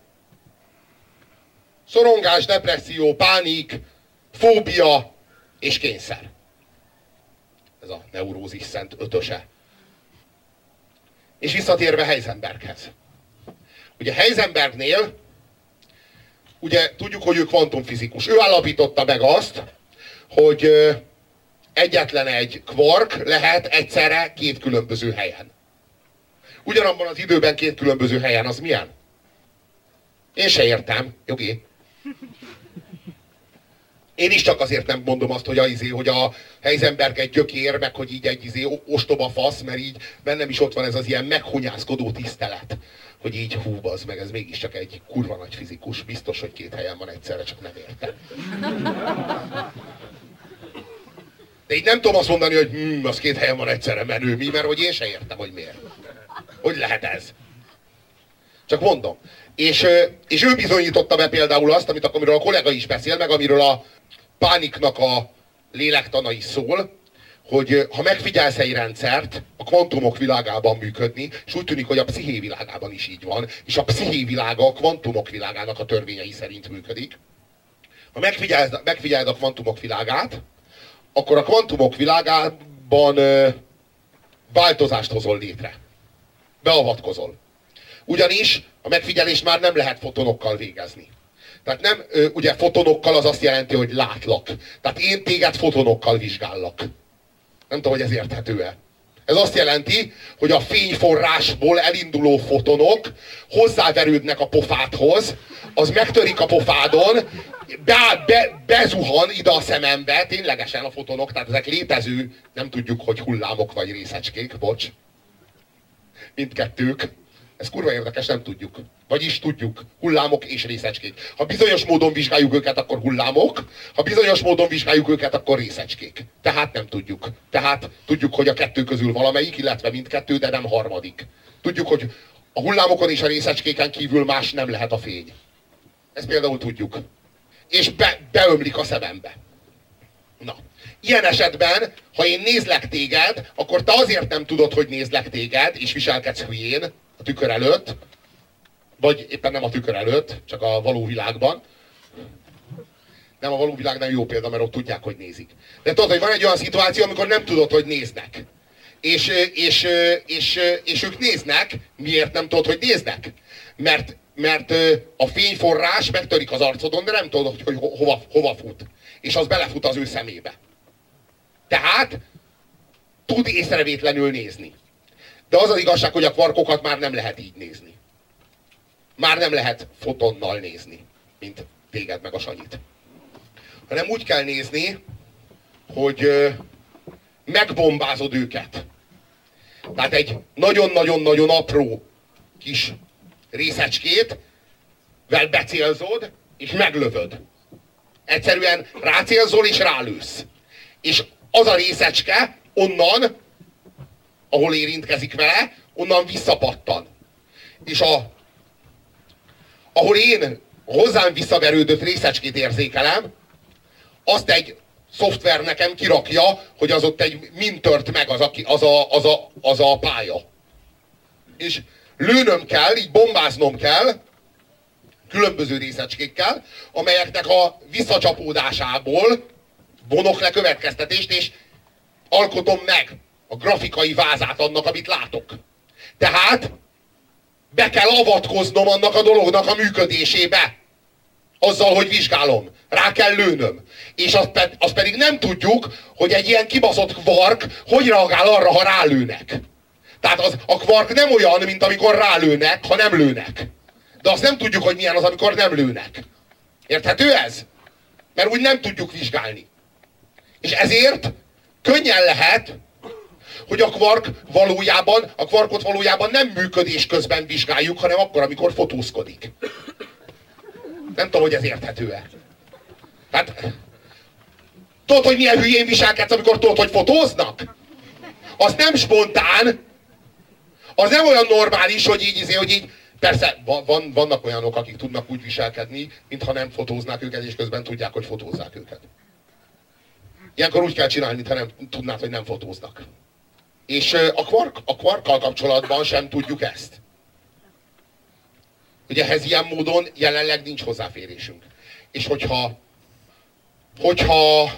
Szorongás, depresszió, pánik, fóbia és kényszer. Ez a neurózis szent ötöse. És visszatérve Heisenberghez. Ugye Heisenbergnél, ugye tudjuk, hogy ő kvantumfizikus. Ő állapította meg azt, hogy egyetlen egy kvark lehet egyszerre két különböző helyen. Ugyanabban az időben két különböző helyen, az milyen? Én se értem, jogi. Én is csak azért nem mondom azt, hogy a, izé, hogy a Heisenberg egy gyökér, meg hogy így egy izé, ostoba fasz, mert így bennem is ott van ez az ilyen meghonyászkodó tisztelet. Hogy így hú, az meg, ez mégiscsak egy kurva nagy fizikus. Biztos, hogy két helyen van egyszerre, csak nem értem. De így nem tudom azt mondani, hogy hm, az két helyen van egyszerre menő. Mi? Mert hogy én se értem, hogy miért. Hogy lehet ez? Csak mondom. És, és ő bizonyította be például azt, amit amiről a kollega is beszél, meg amiről a pániknak a lélektana is szól, hogy ha megfigyelsz egy rendszert, a kvantumok világában működni, és úgy tűnik, hogy a psziché világában is így van, és a psziché világa a kvantumok világának a törvényei szerint működik. Ha megfigyeled, megfigyeled a kvantumok világát, akkor a kvantumok világában ö, változást hozol létre. Beavatkozol. Ugyanis a megfigyelés már nem lehet fotonokkal végezni. Tehát nem, ugye fotonokkal az azt jelenti, hogy látlak. Tehát én téged fotonokkal vizsgállak. Nem tudom, hogy ez érthető-e. Ez azt jelenti, hogy a fényforrásból elinduló fotonok hozzáverődnek a pofádhoz, az megtörik a pofádon, be, be, bezuhan ide a szemembe, ténylegesen a fotonok, tehát ezek létező, nem tudjuk, hogy hullámok vagy részecskék, bocs. Mindkettők. Ez kurva érdekes, nem tudjuk. Vagyis tudjuk, hullámok és részecskék. Ha bizonyos módon vizsgáljuk őket, akkor hullámok, ha bizonyos módon vizsgáljuk őket, akkor részecskék. Tehát nem tudjuk. Tehát tudjuk, hogy a kettő közül valamelyik, illetve mindkettő, de nem harmadik. Tudjuk, hogy a hullámokon és a részecskéken kívül más nem lehet a fény. Ezt például tudjuk. És be, beömlik a szemembe. Na. Ilyen esetben, ha én nézlek téged, akkor te azért nem tudod, hogy nézlek téged, és viselkedsz hülyén a tükör előtt, vagy éppen nem a tükör előtt, csak a való világban. Nem a való világ nem jó példa, mert ott tudják, hogy nézik. De tudod, hogy van egy olyan szituáció, amikor nem tudod, hogy néznek. És, és, és, és ők néznek, miért nem tudod, hogy néznek? Mert, mert a fényforrás megtörik az arcodon, de nem tudod, hogy hova, hova fut. És az belefut az ő szemébe. Tehát tud észrevétlenül nézni. De az az igazság, hogy a kvarkokat már nem lehet így nézni már nem lehet fotonnal nézni, mint téged meg a Sanyit. Hanem úgy kell nézni, hogy megbombázod őket. Tehát egy nagyon-nagyon-nagyon apró kis részecskét vel becélzod, és meglövöd. Egyszerűen rácélzol és rálősz. És az a részecske onnan, ahol érintkezik vele, onnan visszapattan. És a ahol én hozzám visszaverődött részecskét érzékelem, azt egy szoftver nekem kirakja, hogy az ott egy min tört meg az a, az a, az a, az a pálya. És lőnöm kell, így bombáznom kell, különböző részecskékkel, amelyeknek a visszacsapódásából vonok le következtetést, és alkotom meg a grafikai vázát annak, amit látok. Tehát be kell avatkoznom annak a dolognak a működésébe. Azzal, hogy vizsgálom. Rá kell lőnöm. És azt, ped, azt pedig nem tudjuk, hogy egy ilyen kibaszott kvark hogy reagál arra, ha rálőnek. Tehát az, a kvark nem olyan, mint amikor rálőnek, ha nem lőnek. De azt nem tudjuk, hogy milyen az, amikor nem lőnek. Érthető ez? Mert úgy nem tudjuk vizsgálni. És ezért könnyen lehet hogy a kvark valójában, a kvarkot valójában nem működés közben vizsgáljuk, hanem akkor, amikor fotózkodik. Nem tudom, hogy ez érthető-e. Tehát, tudod, hogy milyen hülyén viselkedsz, amikor tudod, hogy fotóznak? Az nem spontán, az nem olyan normális, hogy így, izé, hogy így, persze van, vannak olyanok, akik tudnak úgy viselkedni, mintha nem fotóznák őket, és közben tudják, hogy fotózzák őket. Ilyenkor úgy kell csinálni, mintha nem tudnád, hogy nem fotóznak. És a, kvark, a kvarkkal kapcsolatban sem tudjuk ezt. Ugye ehhez ilyen módon jelenleg nincs hozzáférésünk. És hogyha, hogyha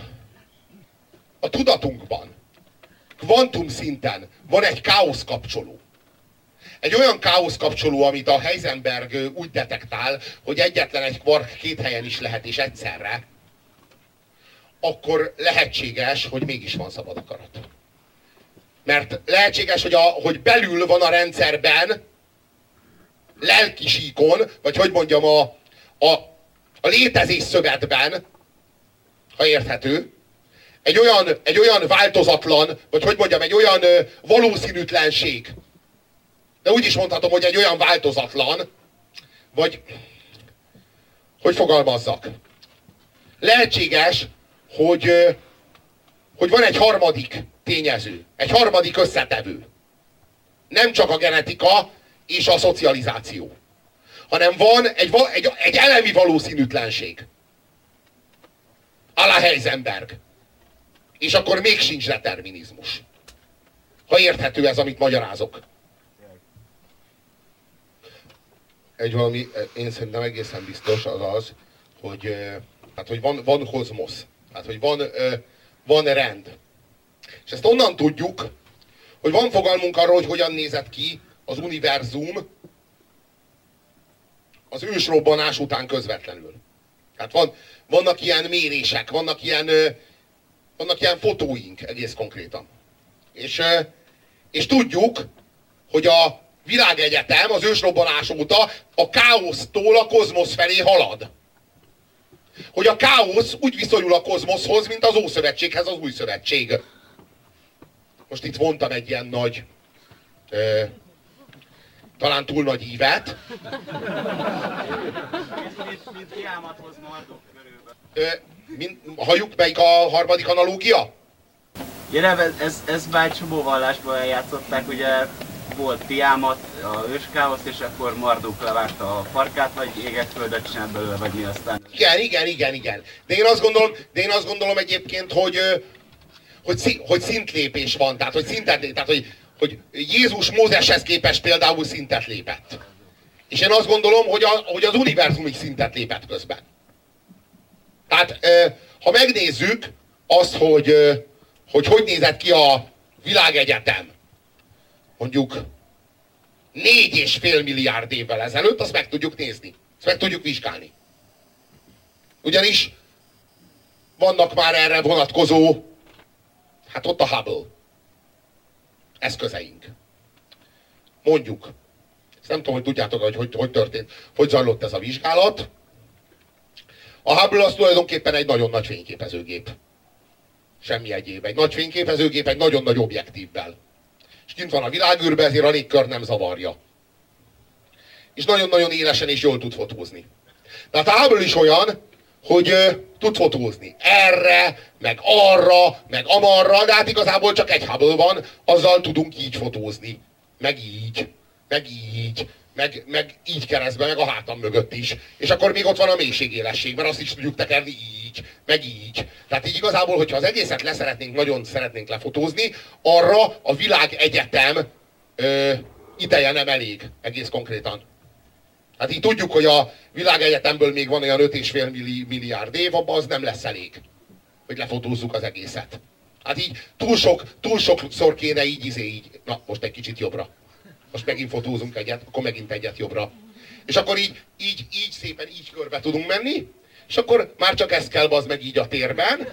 a tudatunkban, kvantum szinten van egy káosz kapcsoló, egy olyan káosz kapcsoló, amit a Heisenberg úgy detektál, hogy egyetlen egy kvark két helyen is lehet, és egyszerre, akkor lehetséges, hogy mégis van szabad akarat. Mert lehetséges, hogy, a, hogy belül van a rendszerben, lelki vagy hogy mondjam, a, a, a létezés szövetben, ha érthető, egy olyan, egy olyan változatlan, vagy hogy mondjam, egy olyan ö, valószínűtlenség. De úgy is mondhatom, hogy egy olyan változatlan, vagy hogy fogalmazzak. Lehetséges, hogy, hogy van egy harmadik tényező, egy harmadik összetevő. Nem csak a genetika és a szocializáció, hanem van egy, egy, egy elemi valószínűtlenség. Alá Heisenberg. És akkor még sincs determinizmus. Ha érthető ez, amit magyarázok. Egy valami, én szerintem egészen biztos az az, hogy, hát, hogy van, van kozmosz. Hát, hogy van, van rend. És ezt onnan tudjuk, hogy van fogalmunk arról, hogy hogyan nézett ki az univerzum az ősrobbanás után közvetlenül. Hát van, vannak ilyen mérések, vannak ilyen, vannak ilyen fotóink egész konkrétan. És, és tudjuk, hogy a világegyetem az ősrobbanás óta a káosztól a kozmosz felé halad. Hogy a káosz úgy viszonyul a kozmoszhoz, mint az Ószövetséghez az Új Szövetség. Most itt mondtam egy ilyen nagy, ö, talán túl nagy ívet. Mint, mint kiámathoz marduk körülbelül. Halljuk melyik a harmadik analógia? Gyere, ez, ez, bár csomó vallásból eljátszották, ugye volt Tiámat, a őskáosz, és akkor Marduk levágta a farkát, vagy égett földet csinált belőle, vagy mi aztán. Igen, igen, igen, igen. De én azt gondolom, de én azt gondolom egyébként, hogy, hogy, szí- hogy szintlépés van, tehát hogy szintet tehát hogy, hogy Jézus Mózeshez képest például szintet lépett. És én azt gondolom, hogy, a, hogy az univerzum is szintet lépett közben. Tehát, ha megnézzük azt, hogy, hogy hogy nézett ki a világegyetem, mondjuk négy és fél milliárd évvel ezelőtt, azt meg tudjuk nézni. Azt meg tudjuk vizsgálni. Ugyanis vannak már erre vonatkozó, hát ott a Hubble eszközeink. Mondjuk, ezt nem tudom, hogy tudjátok, hogy hogy, hogy történt, hogy zajlott ez a vizsgálat. A Hubble az tulajdonképpen egy nagyon nagy fényképezőgép. Semmi egyéb. Egy nagy fényképezőgép egy nagyon nagy objektívvel. És kint van a világűrbe, ezért a légkör nem zavarja. És nagyon-nagyon élesen és jól tud fotózni. Tehát a Hubble is olyan, hogy tud fotózni. Erre, meg arra, meg amarra, de hát igazából csak egy Hubble van, azzal tudunk így fotózni. Meg így, meg így, meg, meg így keresztbe, meg a hátam mögött is. És akkor még ott van a mélységélesség, mert azt is tudjuk tekerni így, meg így. Tehát így igazából, hogyha az egészet leszeretnénk, nagyon szeretnénk lefotózni, arra a világ egyetem ö, ideje nem elég, egész konkrétan. Hát így tudjuk, hogy a világegyetemből még van olyan 5,5 milli, milliárd év, abban az nem lesz elég, hogy lefotózzuk az egészet. Hát így túl, sok, túl sokszor kéne így, izé, így. Na, most egy kicsit jobbra. Most megint fotózunk egyet, akkor megint egyet jobbra. És akkor így, így, így szépen így körbe tudunk menni, és akkor már csak ez kell az meg így a térben,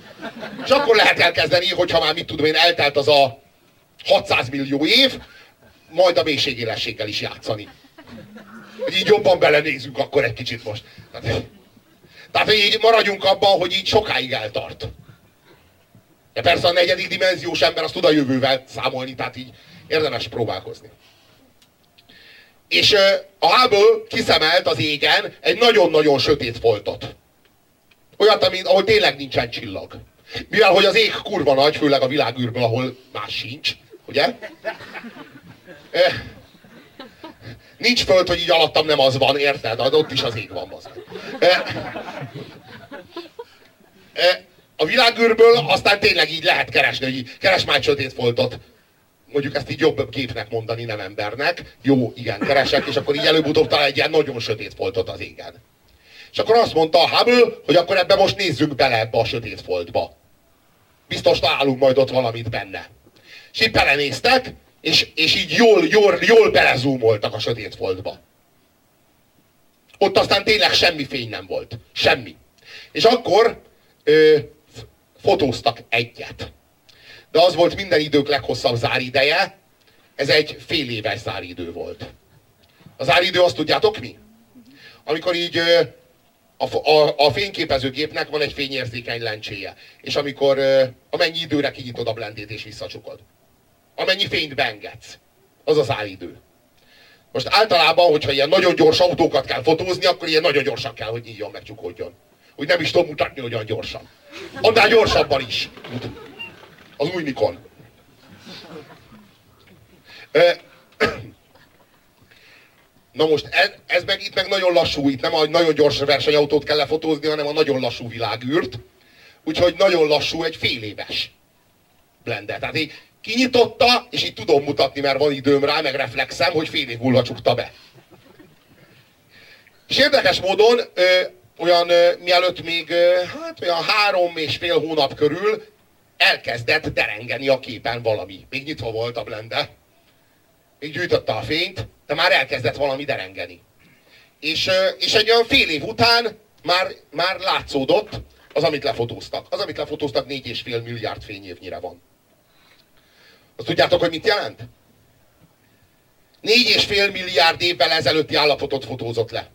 és akkor lehet elkezdeni, hogyha már mit tudom én, eltelt az a 600 millió év, majd a mélységélességgel is játszani. Így jobban belenézzünk akkor egy kicsit most. Tehát, így maradjunk abban, hogy így sokáig eltart. De persze a negyedik dimenziós ember az tud a jövővel számolni, tehát így érdemes próbálkozni. És a Hubble kiszemelt az égen egy nagyon-nagyon sötét foltot. Olyat, amin, ahol tényleg nincsen csillag. Mivel, hogy az ég kurva nagy, főleg a világűrből, ahol más sincs, ugye? Nincs föld, hogy így alattam nem az van, érted? De ott is az ég van, az. A világűrből aztán tényleg így lehet keresni, hogy így, keres már sötét foltot. Mondjuk ezt így jobb képnek mondani, nem embernek. Jó, igen, keresek, és akkor így előbb-utóbb talál egy ilyen nagyon sötét foltot az égen. És akkor azt mondta a Hubble, hogy akkor ebbe most nézzünk bele ebbe a sötét foltba. Biztos találunk majd ott valamit benne. És így belenéztek, és, és így jól, jól, jól belezúmoltak a sötét foltba. Ott aztán tényleg semmi fény nem volt. Semmi. És akkor ö, fotóztak egyet. De az volt minden idők leghosszabb zárideje, ez egy fél éves záridő volt. A záridő azt tudjátok mi? Amikor így ö, a, a, a fényképezőgépnek van egy fényérzékeny lencséje, és amikor ö, amennyi időre kinyitod a blendét és visszacsukod. Amennyi fényt beengedsz. Az az állidő. Most általában, hogyha ilyen nagyon gyors autókat kell fotózni, akkor ilyen nagyon gyorsan kell, hogy nyíljon, meg csukódjon. Úgy nem is tudom mutatni, hogyan gyorsan. Annál gyorsabban is. Az új Nikon. Na most ez, ez meg itt meg nagyon lassú, itt nem a nagyon gyors versenyautót kell lefotózni, hanem a nagyon lassú világűrt. Úgyhogy nagyon lassú egy fél éves blende. Tehát így kinyitotta, és így tudom mutatni, mert van időm rá, meg reflexem, hogy fél év múlva csukta be. És érdekes módon, ö, olyan ö, mielőtt még ö, hát olyan három és fél hónap körül elkezdett derengeni a képen valami. Még nyitva volt a blende. Még gyűjtötte a fényt, de már elkezdett valami derengeni. És, ö, és egy olyan fél év után már, már látszódott az, amit lefotóztak. Az, amit lefotóztak, 4,5 milliárd fényévnyire van. Azt tudjátok, hogy mit jelent? 4,5 milliárd évvel ezelőtti állapotot fotózott le.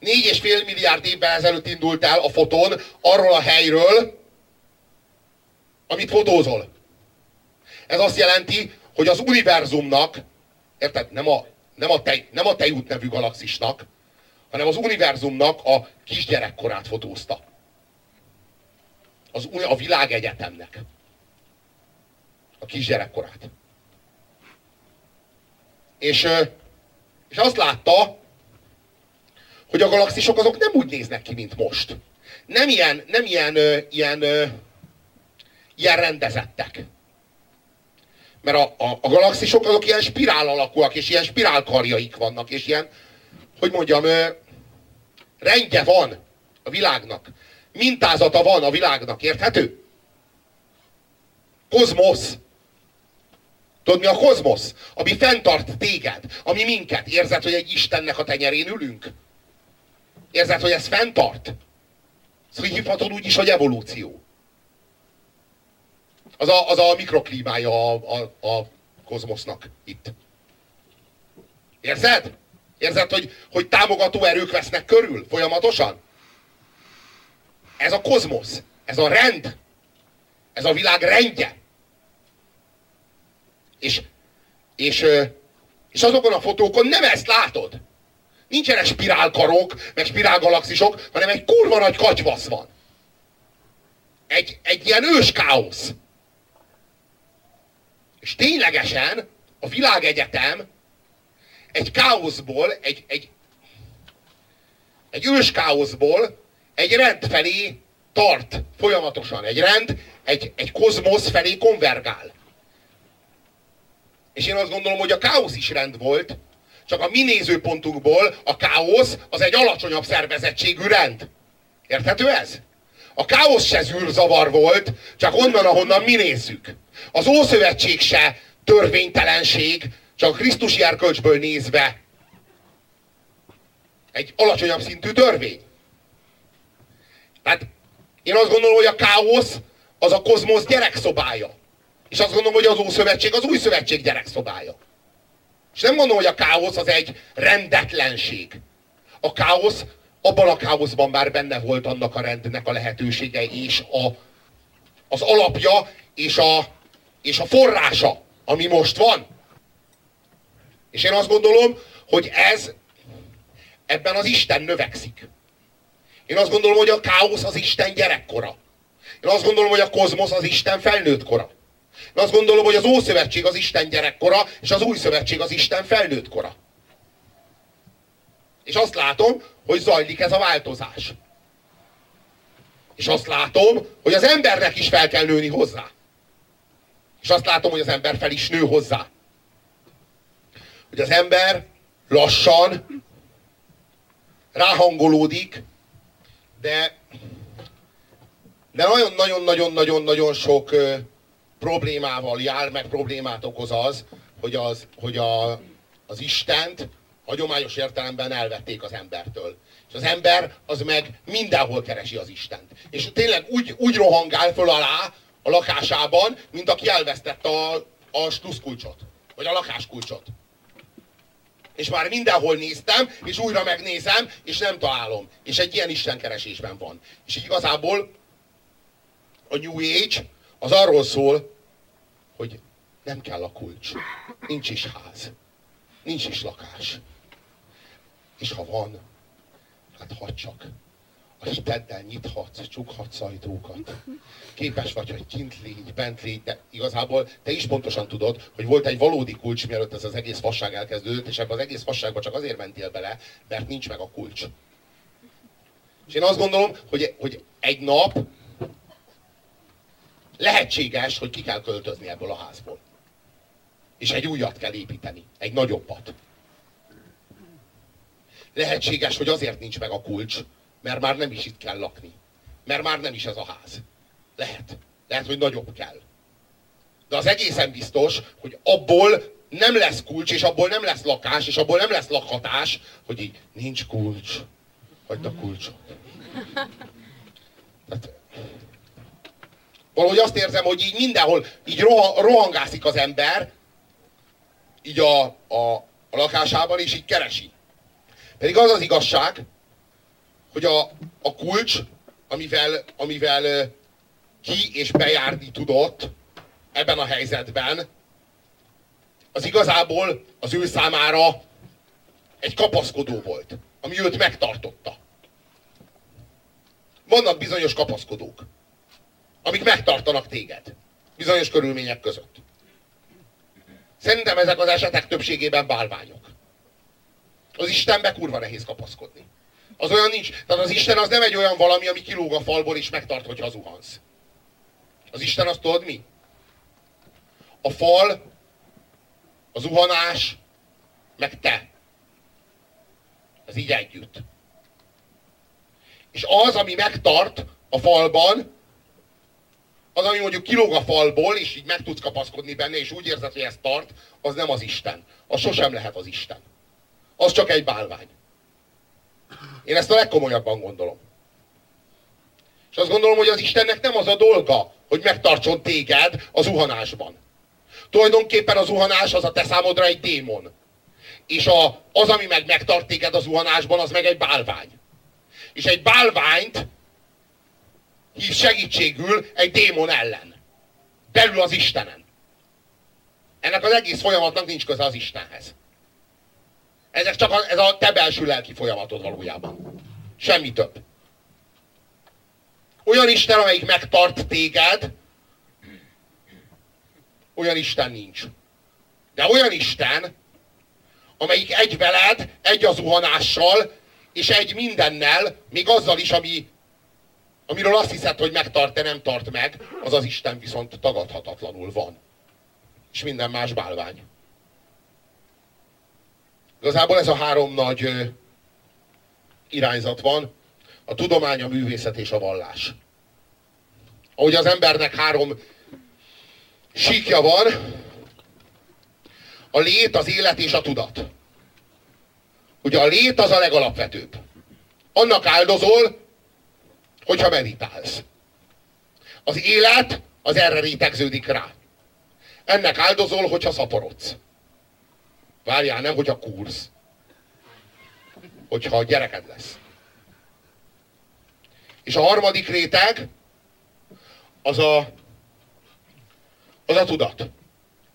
4,5 milliárd évvel ezelőtt indult el a fotón arról a helyről, amit fotózol. Ez azt jelenti, hogy az univerzumnak, érted, nem a, nem a, tej, nem a tejút nevű galaxisnak, hanem az univerzumnak a kisgyerekkorát fotózta. Az, a világegyetemnek. A kisgyerekkorát. És, és azt látta, hogy a galaxisok azok nem úgy néznek ki, mint most. Nem ilyen, nem ilyen, ilyen, ilyen rendezettek. Mert a, a, a galaxisok azok ilyen spirál alakúak, és ilyen spirálkarjaik vannak, és ilyen, hogy mondjam, rendje van a világnak. Mintázata van a világnak, érthető? Kozmosz. Tudod, mi a kozmosz? Ami fenntart téged, ami minket. Érzed, hogy egy Istennek a tenyerén ülünk? Érzed, hogy ez fenntart? Szóval hívhatod úgy is, hogy evolúció. Az a, az a mikroklímája a, a, a kozmosznak itt. Érzed? Érzed, hogy, hogy támogató erők vesznek körül folyamatosan? Ez a kozmosz, ez a rend, ez a világ rendje. És, és, és azokon a fotókon nem ezt látod. Nincsenek spirálkarok, meg spirálgalaxisok, hanem egy kurva nagy katyvasz van. Egy, egy ilyen ős káosz. És ténylegesen a világegyetem egy káoszból, egy, egy, egy ős káoszból egy rend felé tart folyamatosan. Egy rend, egy, egy kozmosz felé konvergál. És én azt gondolom, hogy a káosz is rend volt, csak a mi nézőpontunkból a káosz az egy alacsonyabb szervezettségű rend. Érthető ez? A káosz se zűrzavar volt, csak onnan, ahonnan mi nézzük. Az Ószövetség se törvénytelenség, csak Krisztusi erkölcsből nézve egy alacsonyabb szintű törvény. Tehát én azt gondolom, hogy a káosz az a kozmosz gyerekszobája. És azt gondolom, hogy az Ószövetség az új szövetség gyerekszobája. És nem gondolom, hogy a káosz az egy rendetlenség. A káosz, abban a káoszban már benne volt annak a rendnek a lehetősége, és a, az alapja, és a, és a forrása, ami most van. És én azt gondolom, hogy ez ebben az Isten növekszik. Én azt gondolom, hogy a káosz az Isten gyerekkora. Én azt gondolom, hogy a kozmosz az Isten felnőtt kora. Én azt gondolom, hogy az Ószövetség az Isten gyerekkora, és az Új Szövetség az Isten felnőtt kora. És azt látom, hogy zajlik ez a változás. És azt látom, hogy az embernek is fel kell nőni hozzá. És azt látom, hogy az ember fel is nő hozzá. Hogy az ember lassan ráhangolódik, de de nagyon-nagyon-nagyon-nagyon-nagyon sok problémával jár, meg problémát okoz az, hogy az, hogy a, az Istent hagyományos értelemben elvették az embertől. És az ember az meg mindenhol keresi az Istent. És tényleg úgy, úgy rohangál föl alá a lakásában, mint aki elvesztette a, a sluszkulcsot, vagy a lakáskulcsot. És már mindenhol néztem, és újra megnézem, és nem találom. És egy ilyen istenkeresésben van. És igazából a New Age az arról szól, hogy nem kell a kulcs. Nincs is ház. Nincs is lakás. És ha van, hát hadd csak. A hiteddel nyithatsz, csukhatsz ajtókat. Képes vagy, hogy kint légy, bent légy, de igazából te is pontosan tudod, hogy volt egy valódi kulcs, mielőtt ez az egész fasság elkezdődött, és ebbe az egész fasságba csak azért mentél bele, mert nincs meg a kulcs. És én azt gondolom, hogy, hogy egy nap lehetséges, hogy ki kell költözni ebből a házból. És egy újat kell építeni, egy nagyobbat. Lehetséges, hogy azért nincs meg a kulcs, mert már nem is itt kell lakni. Mert már nem is ez a ház. Lehet. Lehet, hogy nagyobb kell. De az egészen biztos, hogy abból nem lesz kulcs, és abból nem lesz lakás, és abból nem lesz lakhatás, hogy így nincs kulcs. Hagyd a kulcsot. Hát, valahogy azt érzem, hogy így mindenhol így roha, rohangászik az ember, így a, a, a lakásában, és így keresi. Pedig az az igazság, hogy a, a kulcs, amivel, amivel ki és bejárni tudott ebben a helyzetben, az igazából az ő számára egy kapaszkodó volt, ami őt megtartotta. Vannak bizonyos kapaszkodók, amik megtartanak téged. Bizonyos körülmények között. Szerintem ezek az esetek többségében bálványok. Az Istenbe kurva nehéz kapaszkodni. Az olyan nincs. Tehát az Isten az nem egy olyan valami, ami kilóg a falból és megtart, hogyha zuhansz. Az Isten azt tudod mi? A fal, a zuhanás, meg te. Ez így együtt. És az, ami megtart a falban, az, ami mondjuk kilóg a falból, és így meg tudsz kapaszkodni benne, és úgy érzed, hogy ez tart, az nem az Isten. Az sosem lehet az Isten. Az csak egy bálvány. Én ezt a legkomolyabban gondolom. És azt gondolom, hogy az Istennek nem az a dolga, hogy megtartson téged a zuhanásban. Tulajdonképpen a zuhanás az a te számodra egy démon. És a, az, ami meg megtart téged a zuhanásban, az meg egy bálvány. És egy bálványt hív segítségül egy démon ellen. Belül az Istenen. Ennek az egész folyamatnak nincs köze az Istenhez. Ezek csak a, ez a te belső lelki folyamatod valójában. Semmi több. Olyan Isten, amelyik megtart téged, olyan Isten nincs. De olyan Isten, amelyik egy veled, egy az zuhanással, és egy mindennel, még azzal is, ami, amiről azt hiszed, hogy megtart, de nem tart meg, az az Isten viszont tagadhatatlanul van. És minden más bálvány. Igazából ez a három nagy irányzat van, a tudomány, a művészet és a vallás. Ahogy az embernek három síkja van, a lét, az élet és a tudat. Ugye a lét az a legalapvetőbb. Annak áldozol, hogyha meditálsz. Az élet az erre rétegződik rá. Ennek áldozol, hogyha szaporodsz. Várjál, nem, hogyha kursz. Hogyha gyereked lesz. És a harmadik réteg az a, az a tudat.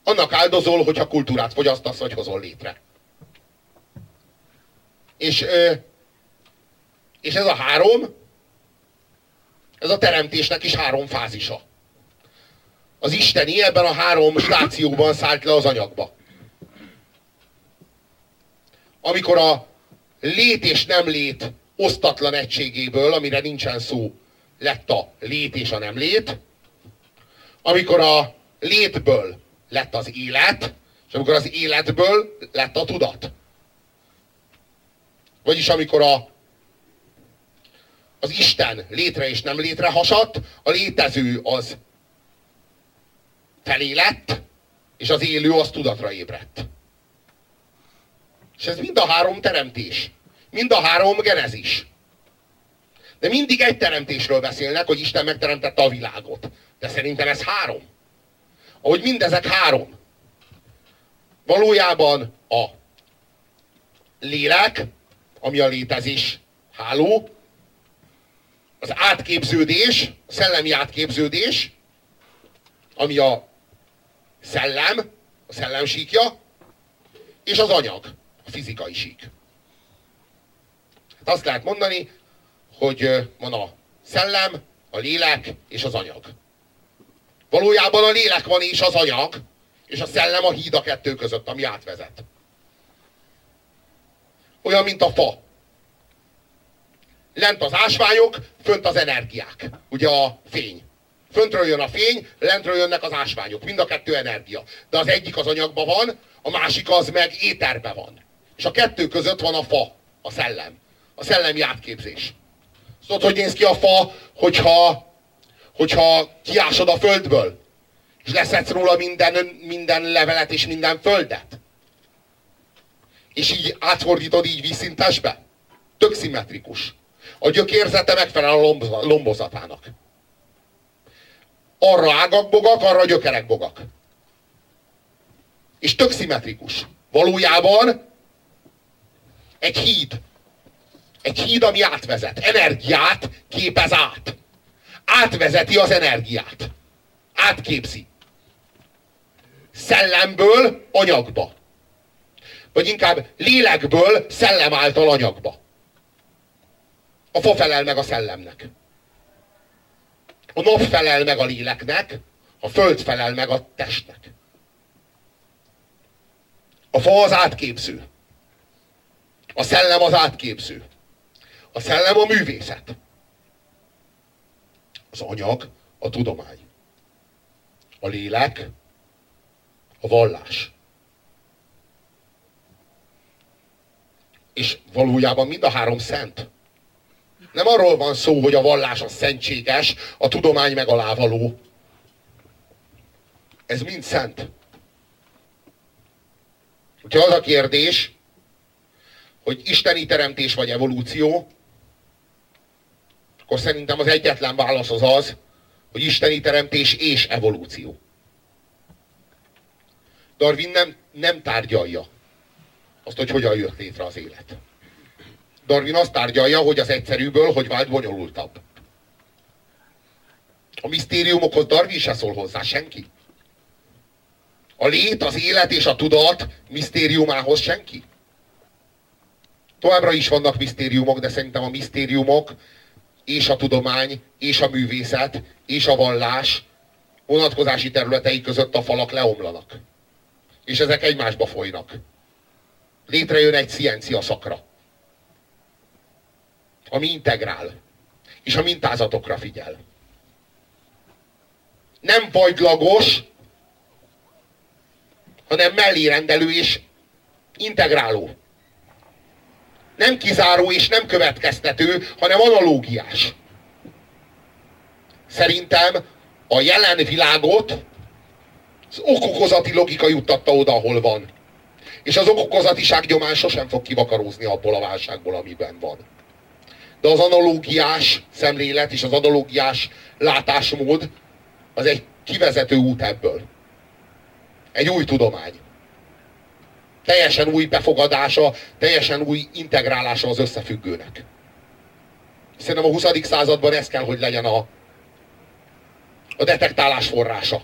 Annak áldozol, hogyha kultúrát fogyasztasz, vagy hozol létre. És, és ez a három, ez a teremtésnek is három fázisa. Az Isteni ebben a három stációban szállt le az anyagba amikor a lét és nem lét osztatlan egységéből, amire nincsen szó, lett a lét és a nem lét, amikor a létből lett az élet, és amikor az életből lett a tudat. Vagyis amikor a, az Isten létre és nem létre hasadt, a létező az felé lett, és az élő az tudatra ébredt. És ez mind a három teremtés. Mind a három genezis. De mindig egy teremtésről beszélnek, hogy Isten megteremtette a világot. De szerintem ez három. Ahogy mindezek három. Valójában a lélek, ami a létezés háló, az átképződés, a szellemi átképződés, ami a szellem, a szellemsíkja, és az anyag, fizikai sík. Hát azt lehet mondani, hogy van a szellem, a lélek és az anyag. Valójában a lélek van és az anyag, és a szellem a híd a kettő között, ami átvezet. Olyan, mint a fa. Lent az ásványok, fönt az energiák. Ugye a fény. Föntről jön a fény, lentről jönnek az ásványok. Mind a kettő energia. De az egyik az anyagban van, a másik az meg éterben van. És a kettő között van a fa, a szellem. A szellemi átképzés. Tudod, hogy néz ki a fa, hogyha, hogyha kiásod a földből, és leszedsz róla minden, minden levelet és minden földet. És így átfordítod így vízszintesbe. Tök szimmetrikus. A gyökérzete megfelel a lombozatának. Arra ágak bogak, arra gyökerek bogak. És tök szimmetrikus. Valójában egy híd. Egy híd, ami átvezet. Energiát képez át. Átvezeti az energiát. Átképzi. Szellemből anyagba. Vagy inkább lélekből szellem által anyagba. A fa felel meg a szellemnek. A nap felel meg a léleknek, a föld felel meg a testnek. A fa az átképző. A szellem az átképző. A szellem a művészet. Az anyag a tudomány. A lélek a vallás. És valójában mind a három szent. Nem arról van szó, hogy a vallás a szentséges, a tudomány meg. Ez mind szent. Úgyhogy az a kérdés, hogy isteni teremtés vagy evolúció, akkor szerintem az egyetlen válasz az az, hogy isteni teremtés és evolúció. Darwin nem, nem tárgyalja azt, hogy hogyan jött létre az élet. Darwin azt tárgyalja, hogy az egyszerűből, hogy vált bonyolultabb. A misztériumokhoz Darwin se szól hozzá, senki. A lét, az élet és a tudat misztériumához senki. Továbbra is vannak misztériumok, de szerintem a misztériumok és a tudomány, és a művészet, és a vallás vonatkozási területei között a falak leomlanak. És ezek egymásba folynak. Létrejön egy ciencia szakra, ami integrál, és a mintázatokra figyel. Nem vagylagos, hanem mellérendelő és integráló. Nem kizáró és nem következtető, hanem analógiás. Szerintem a jelen világot az okokozati logika juttatta oda, ahol van. És az okokozatiság nyomán sosem fog kivakarózni abból a válságból, amiben van. De az analógiás szemlélet és az analógiás látásmód az egy kivezető út ebből. Egy új tudomány. Teljesen új befogadása, teljesen új integrálása az összefüggőnek. Szerintem a 20. században ez kell, hogy legyen a, a detektálás forrása.